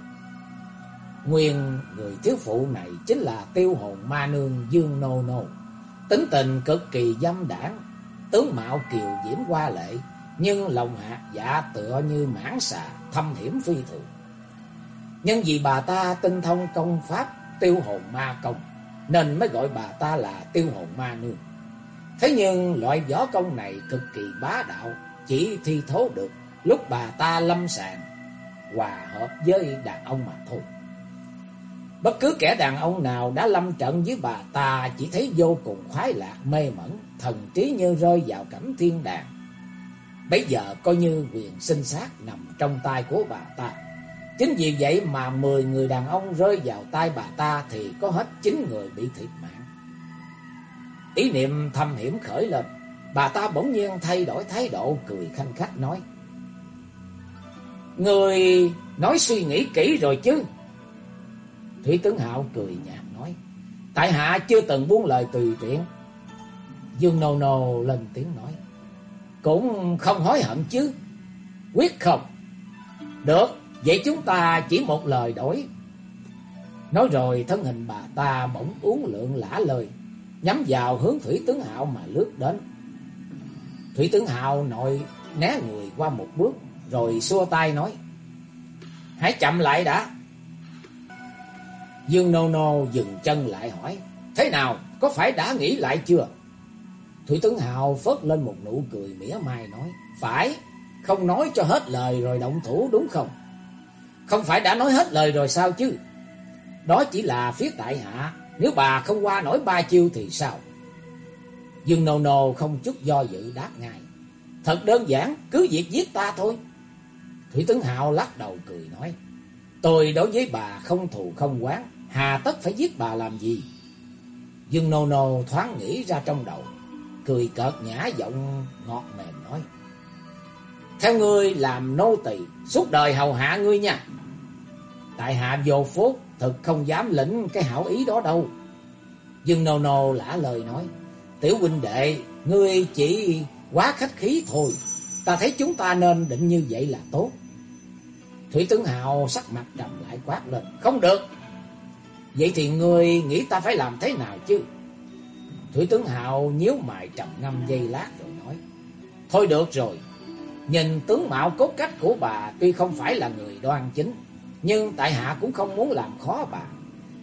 Nguyên người thiếu phụ này chính là tiêu hồn ma nương Dương Nô Nô. Tính tình cực kỳ dâm đảng, tướng mạo kiều diễm qua lệ, nhưng lòng hạt dạ tựa như mãn xà, thâm hiểm phi thường. Nhân vì bà ta tinh thông công pháp tiêu hồn ma công, nên mới gọi bà ta là tiêu hồn ma nương. Thế nhưng loại võ công này cực kỳ bá đạo, chỉ thi thố được lúc bà ta lâm sàng, hòa hợp với đàn ông mà thôi. Bất cứ kẻ đàn ông nào đã lâm trận với bà ta chỉ thấy vô cùng khoái lạc mê mẩn, thần trí như rơi vào cảnh thiên đàng. Bây giờ coi như quyền sinh sát nằm trong tay của bà ta. Chính vì vậy mà 10 người đàn ông rơi vào tay bà ta thì có hết 9 người bị thiệt mạng. Ý niệm thâm hiểm khởi lên, bà ta bỗng nhiên thay đổi thái độ cười khanh khách nói. Người nói suy nghĩ kỹ rồi chứ. Thủy tướng Hạo cười nhạt nói. Tại hạ chưa từng buông lời tùy tiện. Dương Nô Nô lên tiếng nói. Cũng không hối hận chứ. Quyết không. Được. Vậy chúng ta chỉ một lời đổi. Nói rồi thân hình bà ta bỗng uống lượng lả lời, nhắm vào hướng Thủy Tướng Hạo mà lướt đến. Thủy Tướng Hào nội né người qua một bước, rồi xua tay nói. Hãy chậm lại đã. Dương Nô Nô dừng chân lại hỏi. Thế nào, có phải đã nghĩ lại chưa? Thủy tướng Hào phớt lên một nụ cười mỉa mai nói. Phải, không nói cho hết lời rồi động thủ đúng không? Không phải đã nói hết lời rồi sao chứ? Đó chỉ là phía tại hạ, nếu bà không qua nổi ba chiêu thì sao? Dương Nô Nô không chút do dự đáp ngay. Thật đơn giản, cứ việc giết ta thôi. Thủy Tấn Hào lắc đầu cười nói. Tôi đối với bà không thù không quán, hà tất phải giết bà làm gì? Dương Nô Nô thoáng nghĩ ra trong đầu, cười cợt nhã giọng ngọt mềm nói. Theo ngươi làm nô tỳ suốt đời hầu hạ ngươi nha. Tại hạ vô phúc, thật không dám lĩnh cái hảo ý đó đâu. Dương Nô Nô lã lời nói. Tiểu huynh đệ, ngươi chỉ quá khách khí thôi. Ta thấy chúng ta nên định như vậy là tốt. Thủy Tướng Hào sắc mặt trầm lại quát lên. Không được. Vậy thì ngươi nghĩ ta phải làm thế nào chứ? Thủy Tướng Hào nhíu mày trầm ngâm giây lát rồi nói. Thôi được rồi. Nhìn tướng mạo cốt cách của bà tuy không phải là người đoan chính. Nhưng tại hạ cũng không muốn làm khó bà.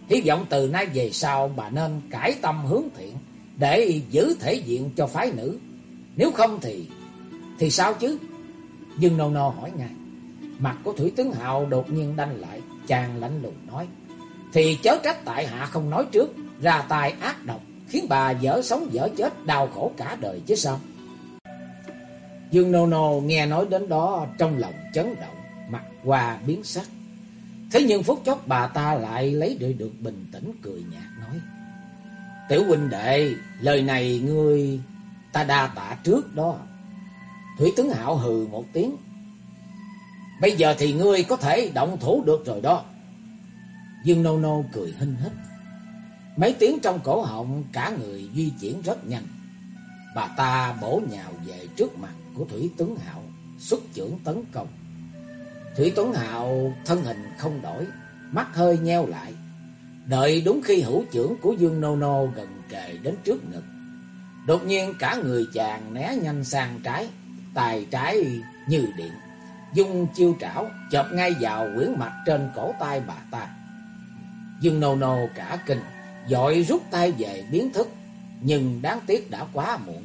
Hy vọng từ nay về sau bà nên cải tâm hướng thiện để giữ thể diện cho phái nữ. Nếu không thì... Thì sao chứ? Dương Nô Nô hỏi ngay. Mặt của Thủy Tướng Hào đột nhiên đanh lại, chàng lạnh lùng nói. Thì chớ trách tại hạ không nói trước, ra tài ác độc, khiến bà dở sống dở chết, đau khổ cả đời chứ sao? Dương Nô Nô nghe nói đến đó trong lòng chấn động, mặt qua biến sắc. Thế nhưng phút chốc bà ta lại lấy được được bình tĩnh cười nhạt. Tiểu huynh đệ, lời này ngươi ta đa tạ trước đó. Thủy tướng hạo hừ một tiếng. Bây giờ thì ngươi có thể động thủ được rồi đó. Dương Nô Nô cười hinh hít. Mấy tiếng trong cổ họng cả người di chuyển rất nhanh. Bà ta bổ nhào về trước mặt của Thủy tướng Hạo, xuất trưởng tấn công. Thủy tướng Hạo thân hình không đổi, mắt hơi nheo lại. Đợi đúng khi hữu trưởng của Dương Nô Nô gần kề đến trước ngực. Đột nhiên cả người chàng né nhanh sang trái, tài trái như điện. Dung chiêu trảo chộp ngay vào quyển mặt trên cổ tay bà ta. Dương Nô Nô cả kinh, dội rút tay về biến thức, nhưng đáng tiếc đã quá muộn.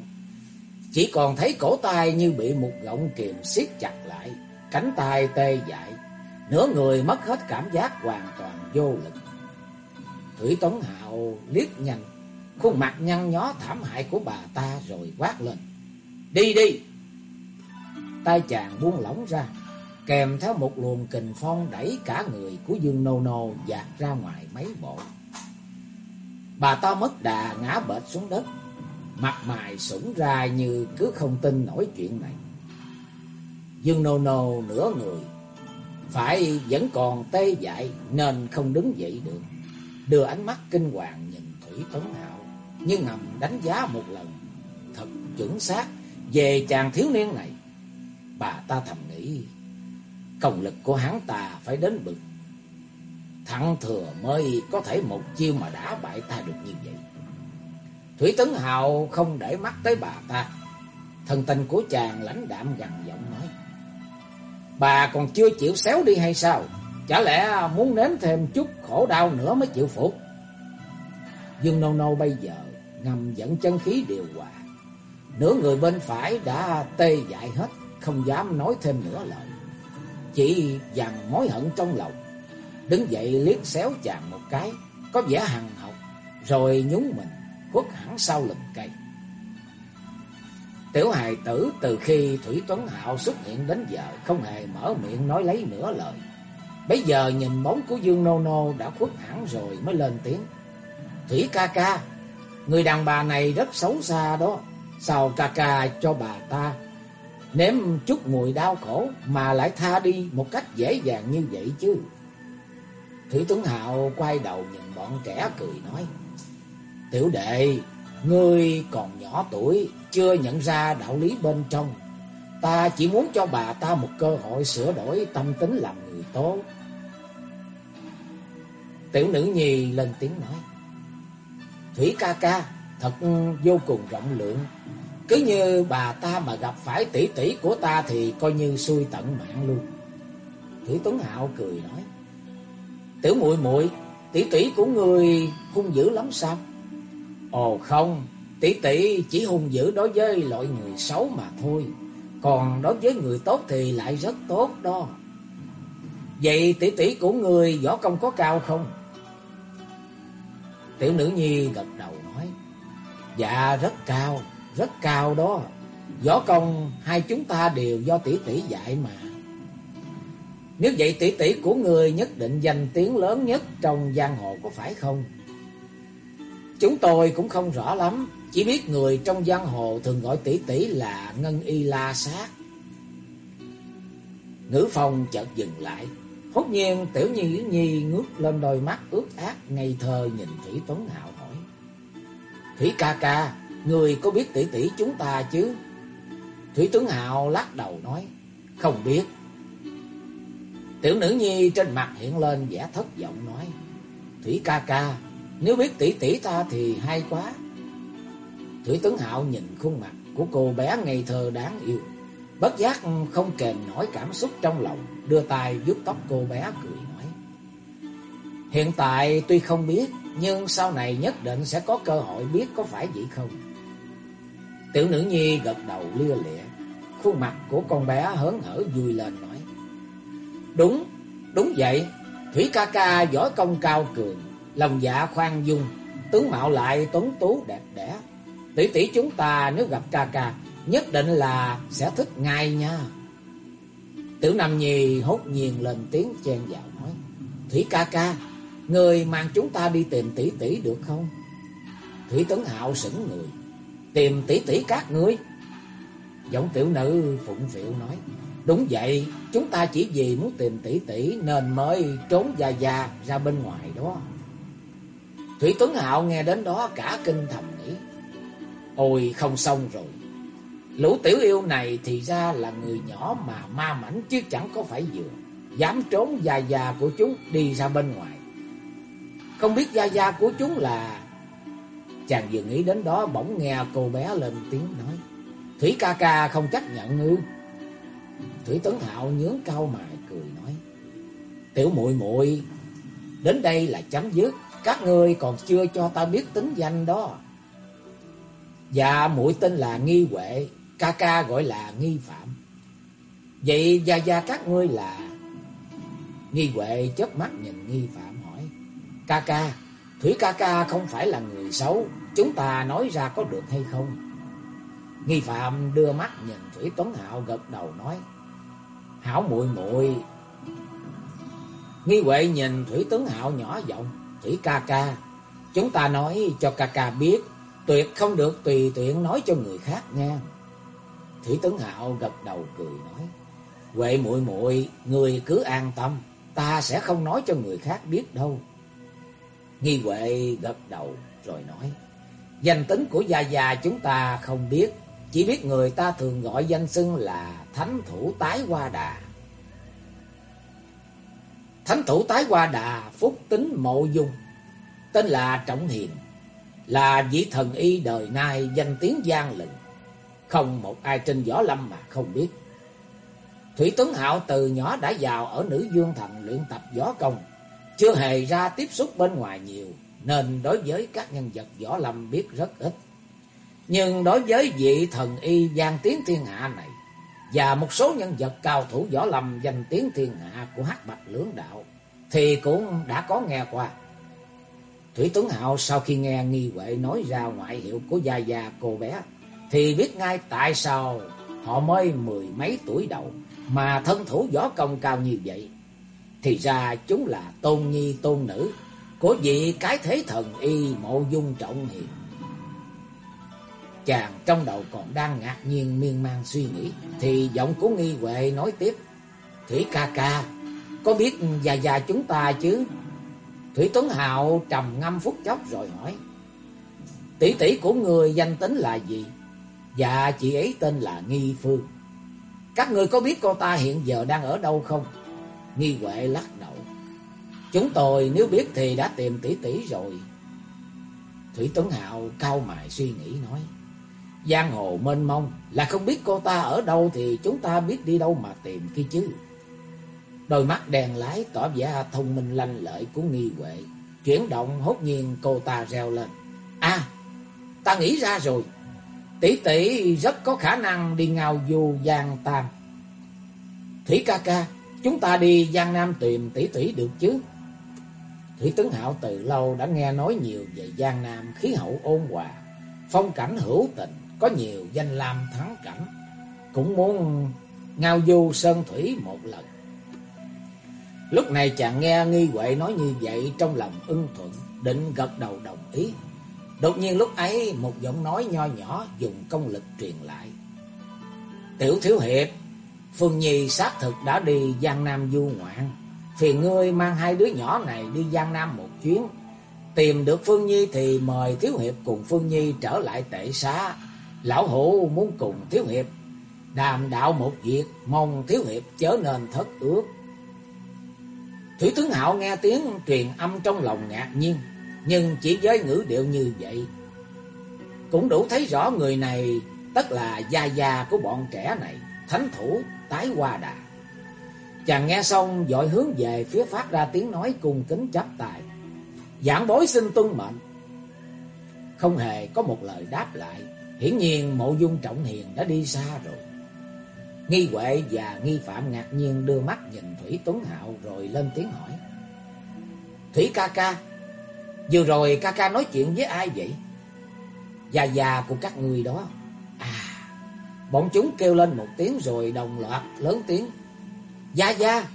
Chỉ còn thấy cổ tay như bị một gọng kiềm siết chặt lại, cánh tay tê dại, nửa người mất hết cảm giác hoàn toàn vô lực. Thủy Tống Hạo liếc nhanh, khuôn mặt nhăn nhó thảm hại của bà ta rồi quát lên. Đi đi! Tay chàng buông lỏng ra, kèm theo một luồng kình phong đẩy cả người của Dương Nô Nô dạt ra ngoài mấy bộ. Bà ta mất đà ngã bệt xuống đất, mặt mày sủng ra như cứ không tin nổi chuyện này. Dương Nô Nô nửa người, phải vẫn còn tê dại nên không đứng dậy được. Đưa ánh mắt kinh hoàng nhìn Thủy Tấn Hạo, như ngầm đánh giá một lần, thật chuẩn xác về chàng thiếu niên này. Bà ta thầm nghĩ, công lực của hắn ta phải đến bực. Thẳng thừa mới có thể một chiêu mà đã bại ta được như vậy. Thủy Tấn Hào không để mắt tới bà ta. Thần tình của chàng lãnh đạm gằn giọng nói. Bà còn chưa chịu xéo đi hay sao? Chả lẽ muốn nếm thêm chút khổ đau nữa mới chịu phục? Dương Nô Nô bây giờ ngầm dẫn chân khí điều hòa. Nửa người bên phải đã tê dại hết, không dám nói thêm nữa lời. Chỉ dằn mối hận trong lòng. Đứng dậy liếc xéo chàng một cái, có vẻ hằng học, rồi nhún mình khuất hẳn sau lưng cây. Tiểu hài tử từ khi Thủy Tuấn Hạo xuất hiện đến giờ không hề mở miệng nói lấy nửa lời. Bây giờ nhìn bóng của Dương Nô Nô đã khuất hẳn rồi mới lên tiếng. Thủy ca ca, người đàn bà này rất xấu xa đó. Sao ca ca cho bà ta nếm chút mùi đau khổ mà lại tha đi một cách dễ dàng như vậy chứ. Thủy Tuấn Hạo quay đầu nhìn bọn trẻ cười nói. Tiểu đệ, ngươi còn nhỏ tuổi, chưa nhận ra đạo lý bên trong. Ta chỉ muốn cho bà ta một cơ hội sửa đổi tâm tính làm người tốt. Tiểu nữ nhi lên tiếng nói. Thủy ca ca, thật vô cùng rộng lượng. Cứ như bà ta mà gặp phải tỷ tỷ của ta thì coi như xui tận mạng luôn. Thủy Tuấn Hạo cười nói. Tiểu muội muội tỷ tỷ của người hung dữ lắm sao? Ồ không, Tỷ tỷ chỉ hung dữ đối với loại người xấu mà thôi. Còn đối với người tốt thì lại rất tốt đó. Vậy tỷ tỷ của người võ công có cao không? Tiểu nữ nhi gật đầu nói. Dạ rất cao, rất cao đó. Võ công hai chúng ta đều do tỷ tỷ dạy mà. Nếu vậy tỷ tỷ của người nhất định danh tiếng lớn nhất trong giang hồ có phải không? Chúng tôi cũng không rõ lắm, chỉ biết người trong giang hồ thường gọi tỷ tỷ là Ngân Y La Sát. Ngữ phong chợt dừng lại, hốt nhiên tiểu nhi Nhi ngước lên đôi mắt ướt át ngây thơ nhìn Thủy Tuấn Hạo hỏi. Thủy ca ca, người có biết tỷ tỷ chúng ta chứ? Thủy Tuấn Hạo lắc đầu nói, không biết. Tiểu nữ nhi trên mặt hiện lên vẻ thất vọng nói, Thủy ca ca, nếu biết tỷ tỷ ta thì hay quá. Thủy Tuấn Hạo nhìn khuôn mặt của cô bé ngây thơ đáng yêu. Bất giác không kềm nổi cảm xúc trong lòng, đưa tay vuốt tóc cô bé cười nói. Hiện tại tuy không biết, nhưng sau này nhất định sẽ có cơ hội biết có phải vậy không. Tiểu nữ nhi gật đầu lia lịa, khuôn mặt của con bé hớn hở vui lên nói. Đúng, đúng vậy, Thủy ca ca giỏi công cao cường, lòng dạ khoan dung, tướng mạo lại tuấn tú đẹp đẽ. Tỷ tỷ chúng ta nếu gặp ca ca, nhất định là sẽ thích ngay nha. Tiểu Nam Nhi hốt nhiên lên tiếng chen vào nói, Thủy ca ca, người mang chúng ta đi tìm tỷ tỷ được không? Thủy Tấn Hạo sững người, tìm tỷ tỷ các ngươi. Giọng tiểu nữ phụng phịu nói, đúng vậy, chúng ta chỉ vì muốn tìm tỷ tỷ nên mới trốn già già ra bên ngoài đó. Thủy Tuấn Hạo nghe đến đó cả kinh thầm nghĩ. Ôi không xong rồi. Lũ tiểu yêu này thì ra là người nhỏ mà ma mảnh chứ chẳng có phải vừa. Dám trốn già già của chúng đi ra bên ngoài. Không biết gia gia của chúng là... Chàng vừa nghĩ đến đó bỗng nghe cô bé lên tiếng nói. Thủy ca ca không chấp nhận ư. Thủy Tấn Hạo nhướng cao mày cười nói. Tiểu muội muội đến đây là chấm dứt. Các ngươi còn chưa cho ta biết tính danh đó. Dạ muội tên là Nghi Huệ, ca ca gọi là Nghi Phạm. Vậy gia gia các ngươi là... Nghi Huệ chớp mắt nhìn Nghi Phạm hỏi. Ca ca, Thủy ca ca không phải là người xấu, chúng ta nói ra có được hay không? Nghi Phạm đưa mắt nhìn Thủy Tuấn Hạo gật đầu nói. Hảo muội muội Nghi Huệ nhìn Thủy Tuấn Hạo nhỏ giọng. Thủy ca ca, chúng ta nói cho ca ca biết, tuyệt không được tùy tiện nói cho người khác nghe Thủy Tấn Hạo gật đầu cười nói, Huệ muội muội, người cứ an tâm, ta sẽ không nói cho người khác biết đâu. Nghi Huệ gật đầu rồi nói, danh tính của gia gia chúng ta không biết, chỉ biết người ta thường gọi danh xưng là Thánh Thủ Tái Hoa Đà. Thánh thủ tái qua đà phúc tính mộ dung, tên là Trọng Hiền, là vị thần y đời nay danh tiếng gian lừng, không một ai trên võ lâm mà không biết. Thủy Tuấn Hạo từ nhỏ đã vào ở nữ dương thành luyện tập võ công, chưa hề ra tiếp xúc bên ngoài nhiều, nên đối với các nhân vật võ lâm biết rất ít. Nhưng đối với vị thần y gian tiếng thiên hạ này, và một số nhân vật cao thủ võ lâm danh tiếng thiên hạ của hắc bạch lưỡng đạo thì cũng đã có nghe qua. Thủy Tuấn Hạo sau khi nghe nghi huệ nói ra ngoại hiệu của gia gia cô bé thì biết ngay tại sao họ mới mười mấy tuổi đầu mà thân thủ võ công cao như vậy. Thì ra chúng là tôn nhi, tôn nữ của vị cái thế thần y mộ dung trọng hiền. Chàng trong đầu còn đang ngạc nhiên miên man suy nghĩ, Thì giọng của nghi huệ nói tiếp Thủy ca ca, Có biết già già chúng ta chứ Thủy Tuấn Hạo trầm ngâm phút chốc rồi hỏi Tỷ tỷ của người danh tính là gì Dạ chị ấy tên là Nghi Phương Các người có biết cô ta hiện giờ đang ở đâu không Nghi Huệ lắc đầu Chúng tôi nếu biết thì đã tìm tỷ tỷ rồi Thủy Tuấn Hạo cao mày suy nghĩ nói Giang hồ mênh mông là không biết cô ta ở đâu thì chúng ta biết đi đâu mà tìm kia chứ. Đôi mắt đèn lái tỏ vẻ thông minh lanh lợi của nghi huệ. Chuyển động hốt nhiên cô ta reo lên. À, ta nghĩ ra rồi. Tỷ tỷ rất có khả năng đi ngào du Giang Tam. Thủy ca ca, chúng ta đi Giang Nam tìm tỷ tỷ được chứ? Thủy Tấn Hạo từ lâu đã nghe nói nhiều về Giang Nam khí hậu ôn hòa, phong cảnh hữu tình, có nhiều danh lam thắng cảnh. Cũng muốn ngao du sơn thủy một lần. Lúc này chàng nghe Nghi Huệ nói như vậy trong lòng ưng thuận, định gật đầu đồng ý. Đột nhiên lúc ấy một giọng nói nho nhỏ dùng công lực truyền lại. Tiểu Thiếu Hiệp, Phương Nhi xác thực đã đi Giang Nam du ngoạn. Phiền ngươi mang hai đứa nhỏ này đi Giang Nam một chuyến. Tìm được Phương Nhi thì mời Thiếu Hiệp cùng Phương Nhi trở lại tệ xá. Lão Hữu muốn cùng Thiếu Hiệp đàm đạo một việc, mong Thiếu Hiệp chớ nên thất ước. Thủy tướng Hạo nghe tiếng truyền âm trong lòng ngạc nhiên, nhưng chỉ với ngữ điệu như vậy. Cũng đủ thấy rõ người này tất là gia gia của bọn trẻ này, thánh thủ, tái hoa đà. Chàng nghe xong dội hướng về phía phát ra tiếng nói cùng kính chấp tài. Giảng bối xin tuân mệnh. Không hề có một lời đáp lại, hiển nhiên mộ dung trọng hiền đã đi xa rồi. Nghi Huệ và Nghi Phạm ngạc nhiên đưa mắt nhìn Thủy Tuấn Hạo rồi lên tiếng hỏi. Thủy ca ca, vừa rồi ca ca nói chuyện với ai vậy? Già già của các người đó. À, bọn chúng kêu lên một tiếng rồi đồng loạt lớn tiếng. Gia Gia,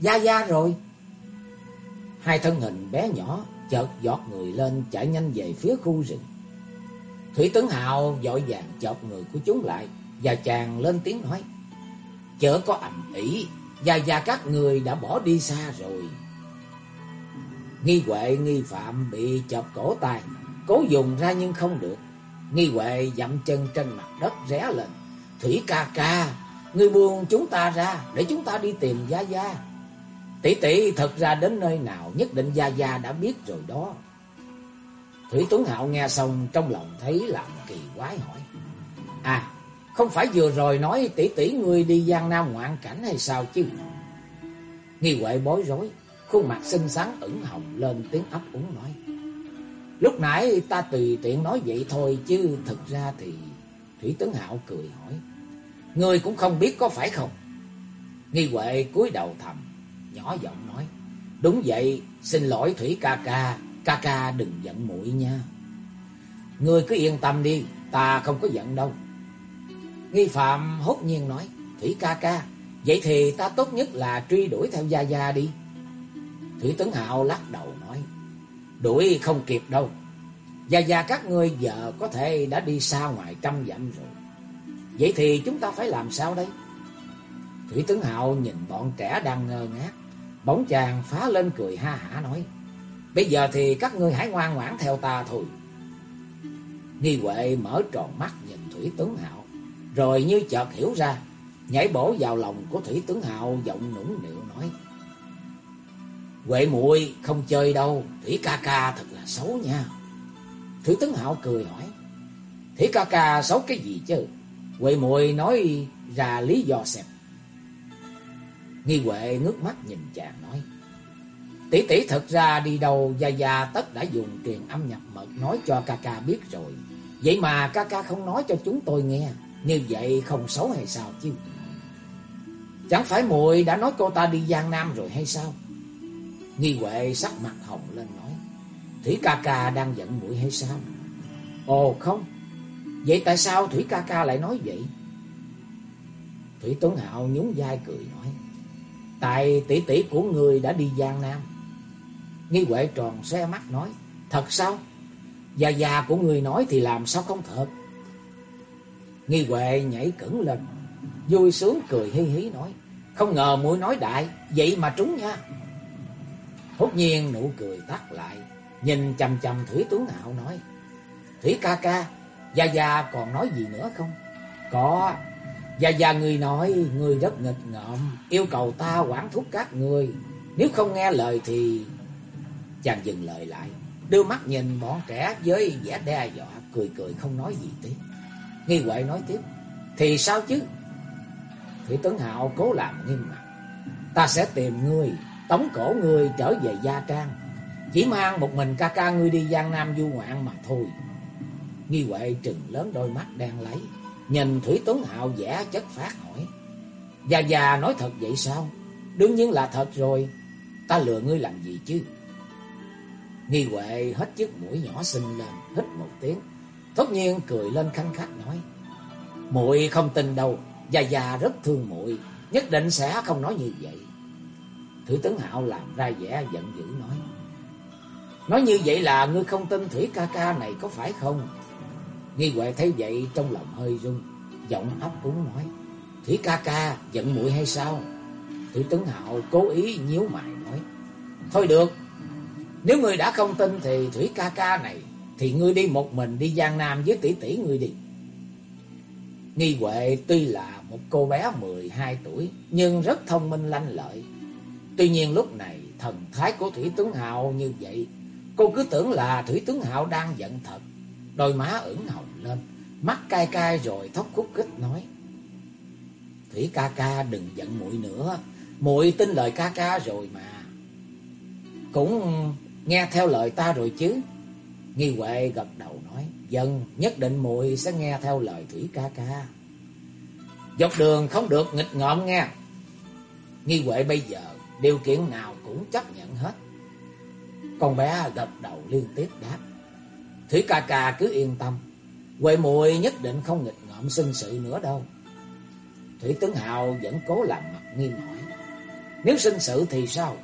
Gia Gia rồi. Hai thân hình bé nhỏ chợt giọt người lên chạy nhanh về phía khu rừng. Thủy Tấn Hạo dội vàng chộp người của chúng lại và chàng lên tiếng nói. Chớ có ầm ĩ, Gia Gia các người đã bỏ đi xa rồi. Nghi Huệ nghi phạm bị chọc cổ tay, cố dùng ra nhưng không được. Nghi Huệ dậm chân trên mặt đất ré lên. Thủy ca ca, Ngươi buông chúng ta ra để chúng ta đi tìm Gia Gia. Tỷ tỷ thật ra đến nơi nào nhất định Gia Gia đã biết rồi đó. Thủy Tuấn Hạo nghe xong trong lòng thấy làm kỳ quái hỏi. À, không phải vừa rồi nói tỷ tỷ ngươi đi Giang Nam ngoạn cảnh hay sao chứ? Nghi Huệ bối rối, khuôn mặt xinh xắn ửng hồng lên tiếng ấp úng nói. Lúc nãy ta tùy tiện nói vậy thôi chứ thực ra thì... Thủy tấn Hạo cười hỏi. Ngươi cũng không biết có phải không? Nghi Huệ cúi đầu thầm, nhỏ giọng nói. Đúng vậy, xin lỗi Thủy ca ca, ca ca đừng giận muội nha. Ngươi cứ yên tâm đi, ta không có giận đâu. Nghi Phạm hốt nhiên nói, Thủy ca ca, vậy thì ta tốt nhất là truy đuổi theo Gia Gia đi. Thủy Tấn Hạo lắc đầu nói, đuổi không kịp đâu. Gia Gia các ngươi giờ có thể đã đi xa ngoài trăm dặm rồi. Vậy thì chúng ta phải làm sao đây? Thủy Tướng Hạo nhìn bọn trẻ đang ngơ ngác. Bóng chàng phá lên cười ha hả nói. Bây giờ thì các ngươi hãy ngoan ngoãn theo ta thôi. Nghi Huệ mở tròn mắt nhìn Thủy Tướng Hạo. Rồi như chợt hiểu ra. Nhảy bổ vào lòng của Thủy Tướng Hạo giọng nũng nịu nói. Huệ muội không chơi đâu. Thủy ca ca thật là xấu nha. Thủy tấn Hạo cười hỏi. Thủy ca ca xấu cái gì chứ? Huệ muội nói ra lý do xem. Nghi Huệ ngước mắt nhìn chàng nói. Tỷ tỷ thật ra đi đâu, Gia Gia tất đã dùng truyền âm nhập mật nói cho ca ca biết rồi. Vậy mà ca ca không nói cho chúng tôi nghe. Như vậy không xấu hay sao chứ? Chẳng phải muội đã nói cô ta đi Giang Nam rồi hay sao? Nghi Huệ sắc mặt hồng lên nói. Thủy ca ca đang giận mũi hay sao? Ồ không, Vậy tại sao Thủy ca ca lại nói vậy? Thủy Tuấn Hạo nhún vai cười nói. Tại tỷ tỷ của người đã đi Giang Nam. Nghi Huệ tròn xe mắt nói. Thật sao? Già già của người nói thì làm sao không thật? Nghi Huệ nhảy cẩn lên. Vui sướng cười hi hí nói. Không ngờ mũi nói đại. Vậy mà trúng nha. Bỗng nhiên nụ cười tắt lại. Nhìn chằm chằm Thủy Tuấn Hạo nói. Thủy ca ca. Gia Gia còn nói gì nữa không? Có. Gia Gia người nói, người rất nghịch ngợm, yêu cầu ta quản thúc các người. Nếu không nghe lời thì... Chàng dừng lời lại, đưa mắt nhìn bọn trẻ với vẻ đe dọa, cười cười không nói gì tiếp. Nghi Huệ nói tiếp, thì sao chứ? Thủy Tuấn Hạo cố làm nghiêm mặt. Ta sẽ tìm ngươi, tống cổ ngươi trở về Gia Trang. Chỉ mang một mình ca ca ngươi đi Giang Nam du ngoạn mà thôi. Nghi Huệ trừng lớn đôi mắt đang lấy, nhìn Thủy Tuấn Hạo giả chất phát hỏi. Già già nói thật vậy sao? Đương nhiên là thật rồi, ta lừa ngươi làm gì chứ? Nghi Huệ hết chiếc mũi nhỏ xinh lên, hít một tiếng, tất nhiên cười lên khanh khách nói. muội không tin đâu, già già rất thương muội nhất định sẽ không nói như vậy. Thủy Tấn Hạo làm ra vẻ giận dữ nói. Nói như vậy là ngươi không tin Thủy ca ca này có phải không? Nghi Huệ thấy vậy trong lòng hơi run, giọng ấp úng nói. Thủy ca ca giận muội hay sao? Thủy Tấn Hạo cố ý nhíu mày nói. Thôi được, nếu ngươi đã không tin thì Thủy ca ca này, thì ngươi đi một mình đi Giang Nam với tỷ tỷ ngươi đi. Nghi Huệ tuy là một cô bé 12 tuổi, nhưng rất thông minh lanh lợi. Tuy nhiên lúc này, thần thái của Thủy Tướng Hạo như vậy, cô cứ tưởng là Thủy Tướng Hạo đang giận thật. Đôi má ửng hồng lên, mắt cay cay rồi thóc khúc khích nói. Thủy ca ca đừng giận muội nữa, muội tin lời ca ca rồi mà. Cũng nghe theo lời ta rồi chứ. Nghi Huệ gật đầu nói, dân nhất định muội sẽ nghe theo lời Thủy ca ca. Dọc đường không được nghịch ngợm nghe. Nghi Huệ bây giờ điều kiện nào cũng chấp nhận hết. Con bé gật đầu liên tiếp đáp. Thủy ca ca cứ yên tâm. Huệ muội nhất định không nghịch ngợm sinh sự nữa đâu. Thủy Tướng Hào vẫn cố làm mặt nghiêm hỏi. Nếu sinh sự thì sao?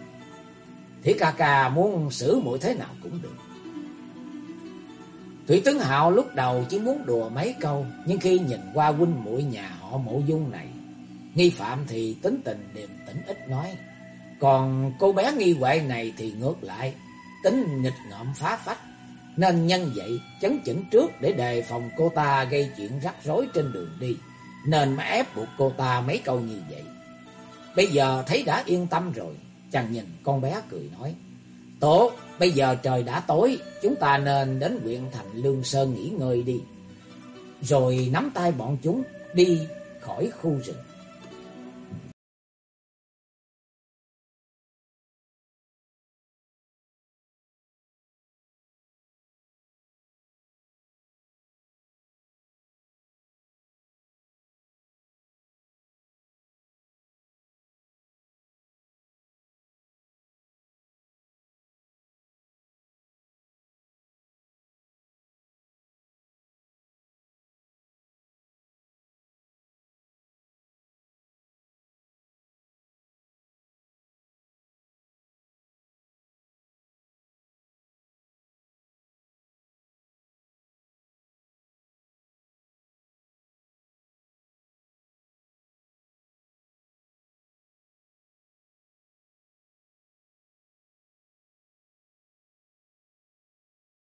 Thủy ca ca muốn xử muội thế nào cũng được. Thủy Tướng Hạo lúc đầu chỉ muốn đùa mấy câu, nhưng khi nhìn qua huynh muội nhà họ Mộ Dung này, nghi phạm thì tính tình điềm tĩnh ít nói, còn cô bé nghi huệ này thì ngược lại, tính nghịch ngợm phá phách, nên nhân vậy chấn chỉnh trước để đề phòng cô ta gây chuyện rắc rối trên đường đi, nên mà ép buộc cô ta mấy câu như vậy. Bây giờ thấy đã yên tâm rồi, chàng nhìn con bé cười nói, Tốt, bây giờ trời đã tối, chúng ta nên đến huyện thành Lương Sơn nghỉ ngơi đi. Rồi nắm tay bọn chúng đi khỏi khu rừng.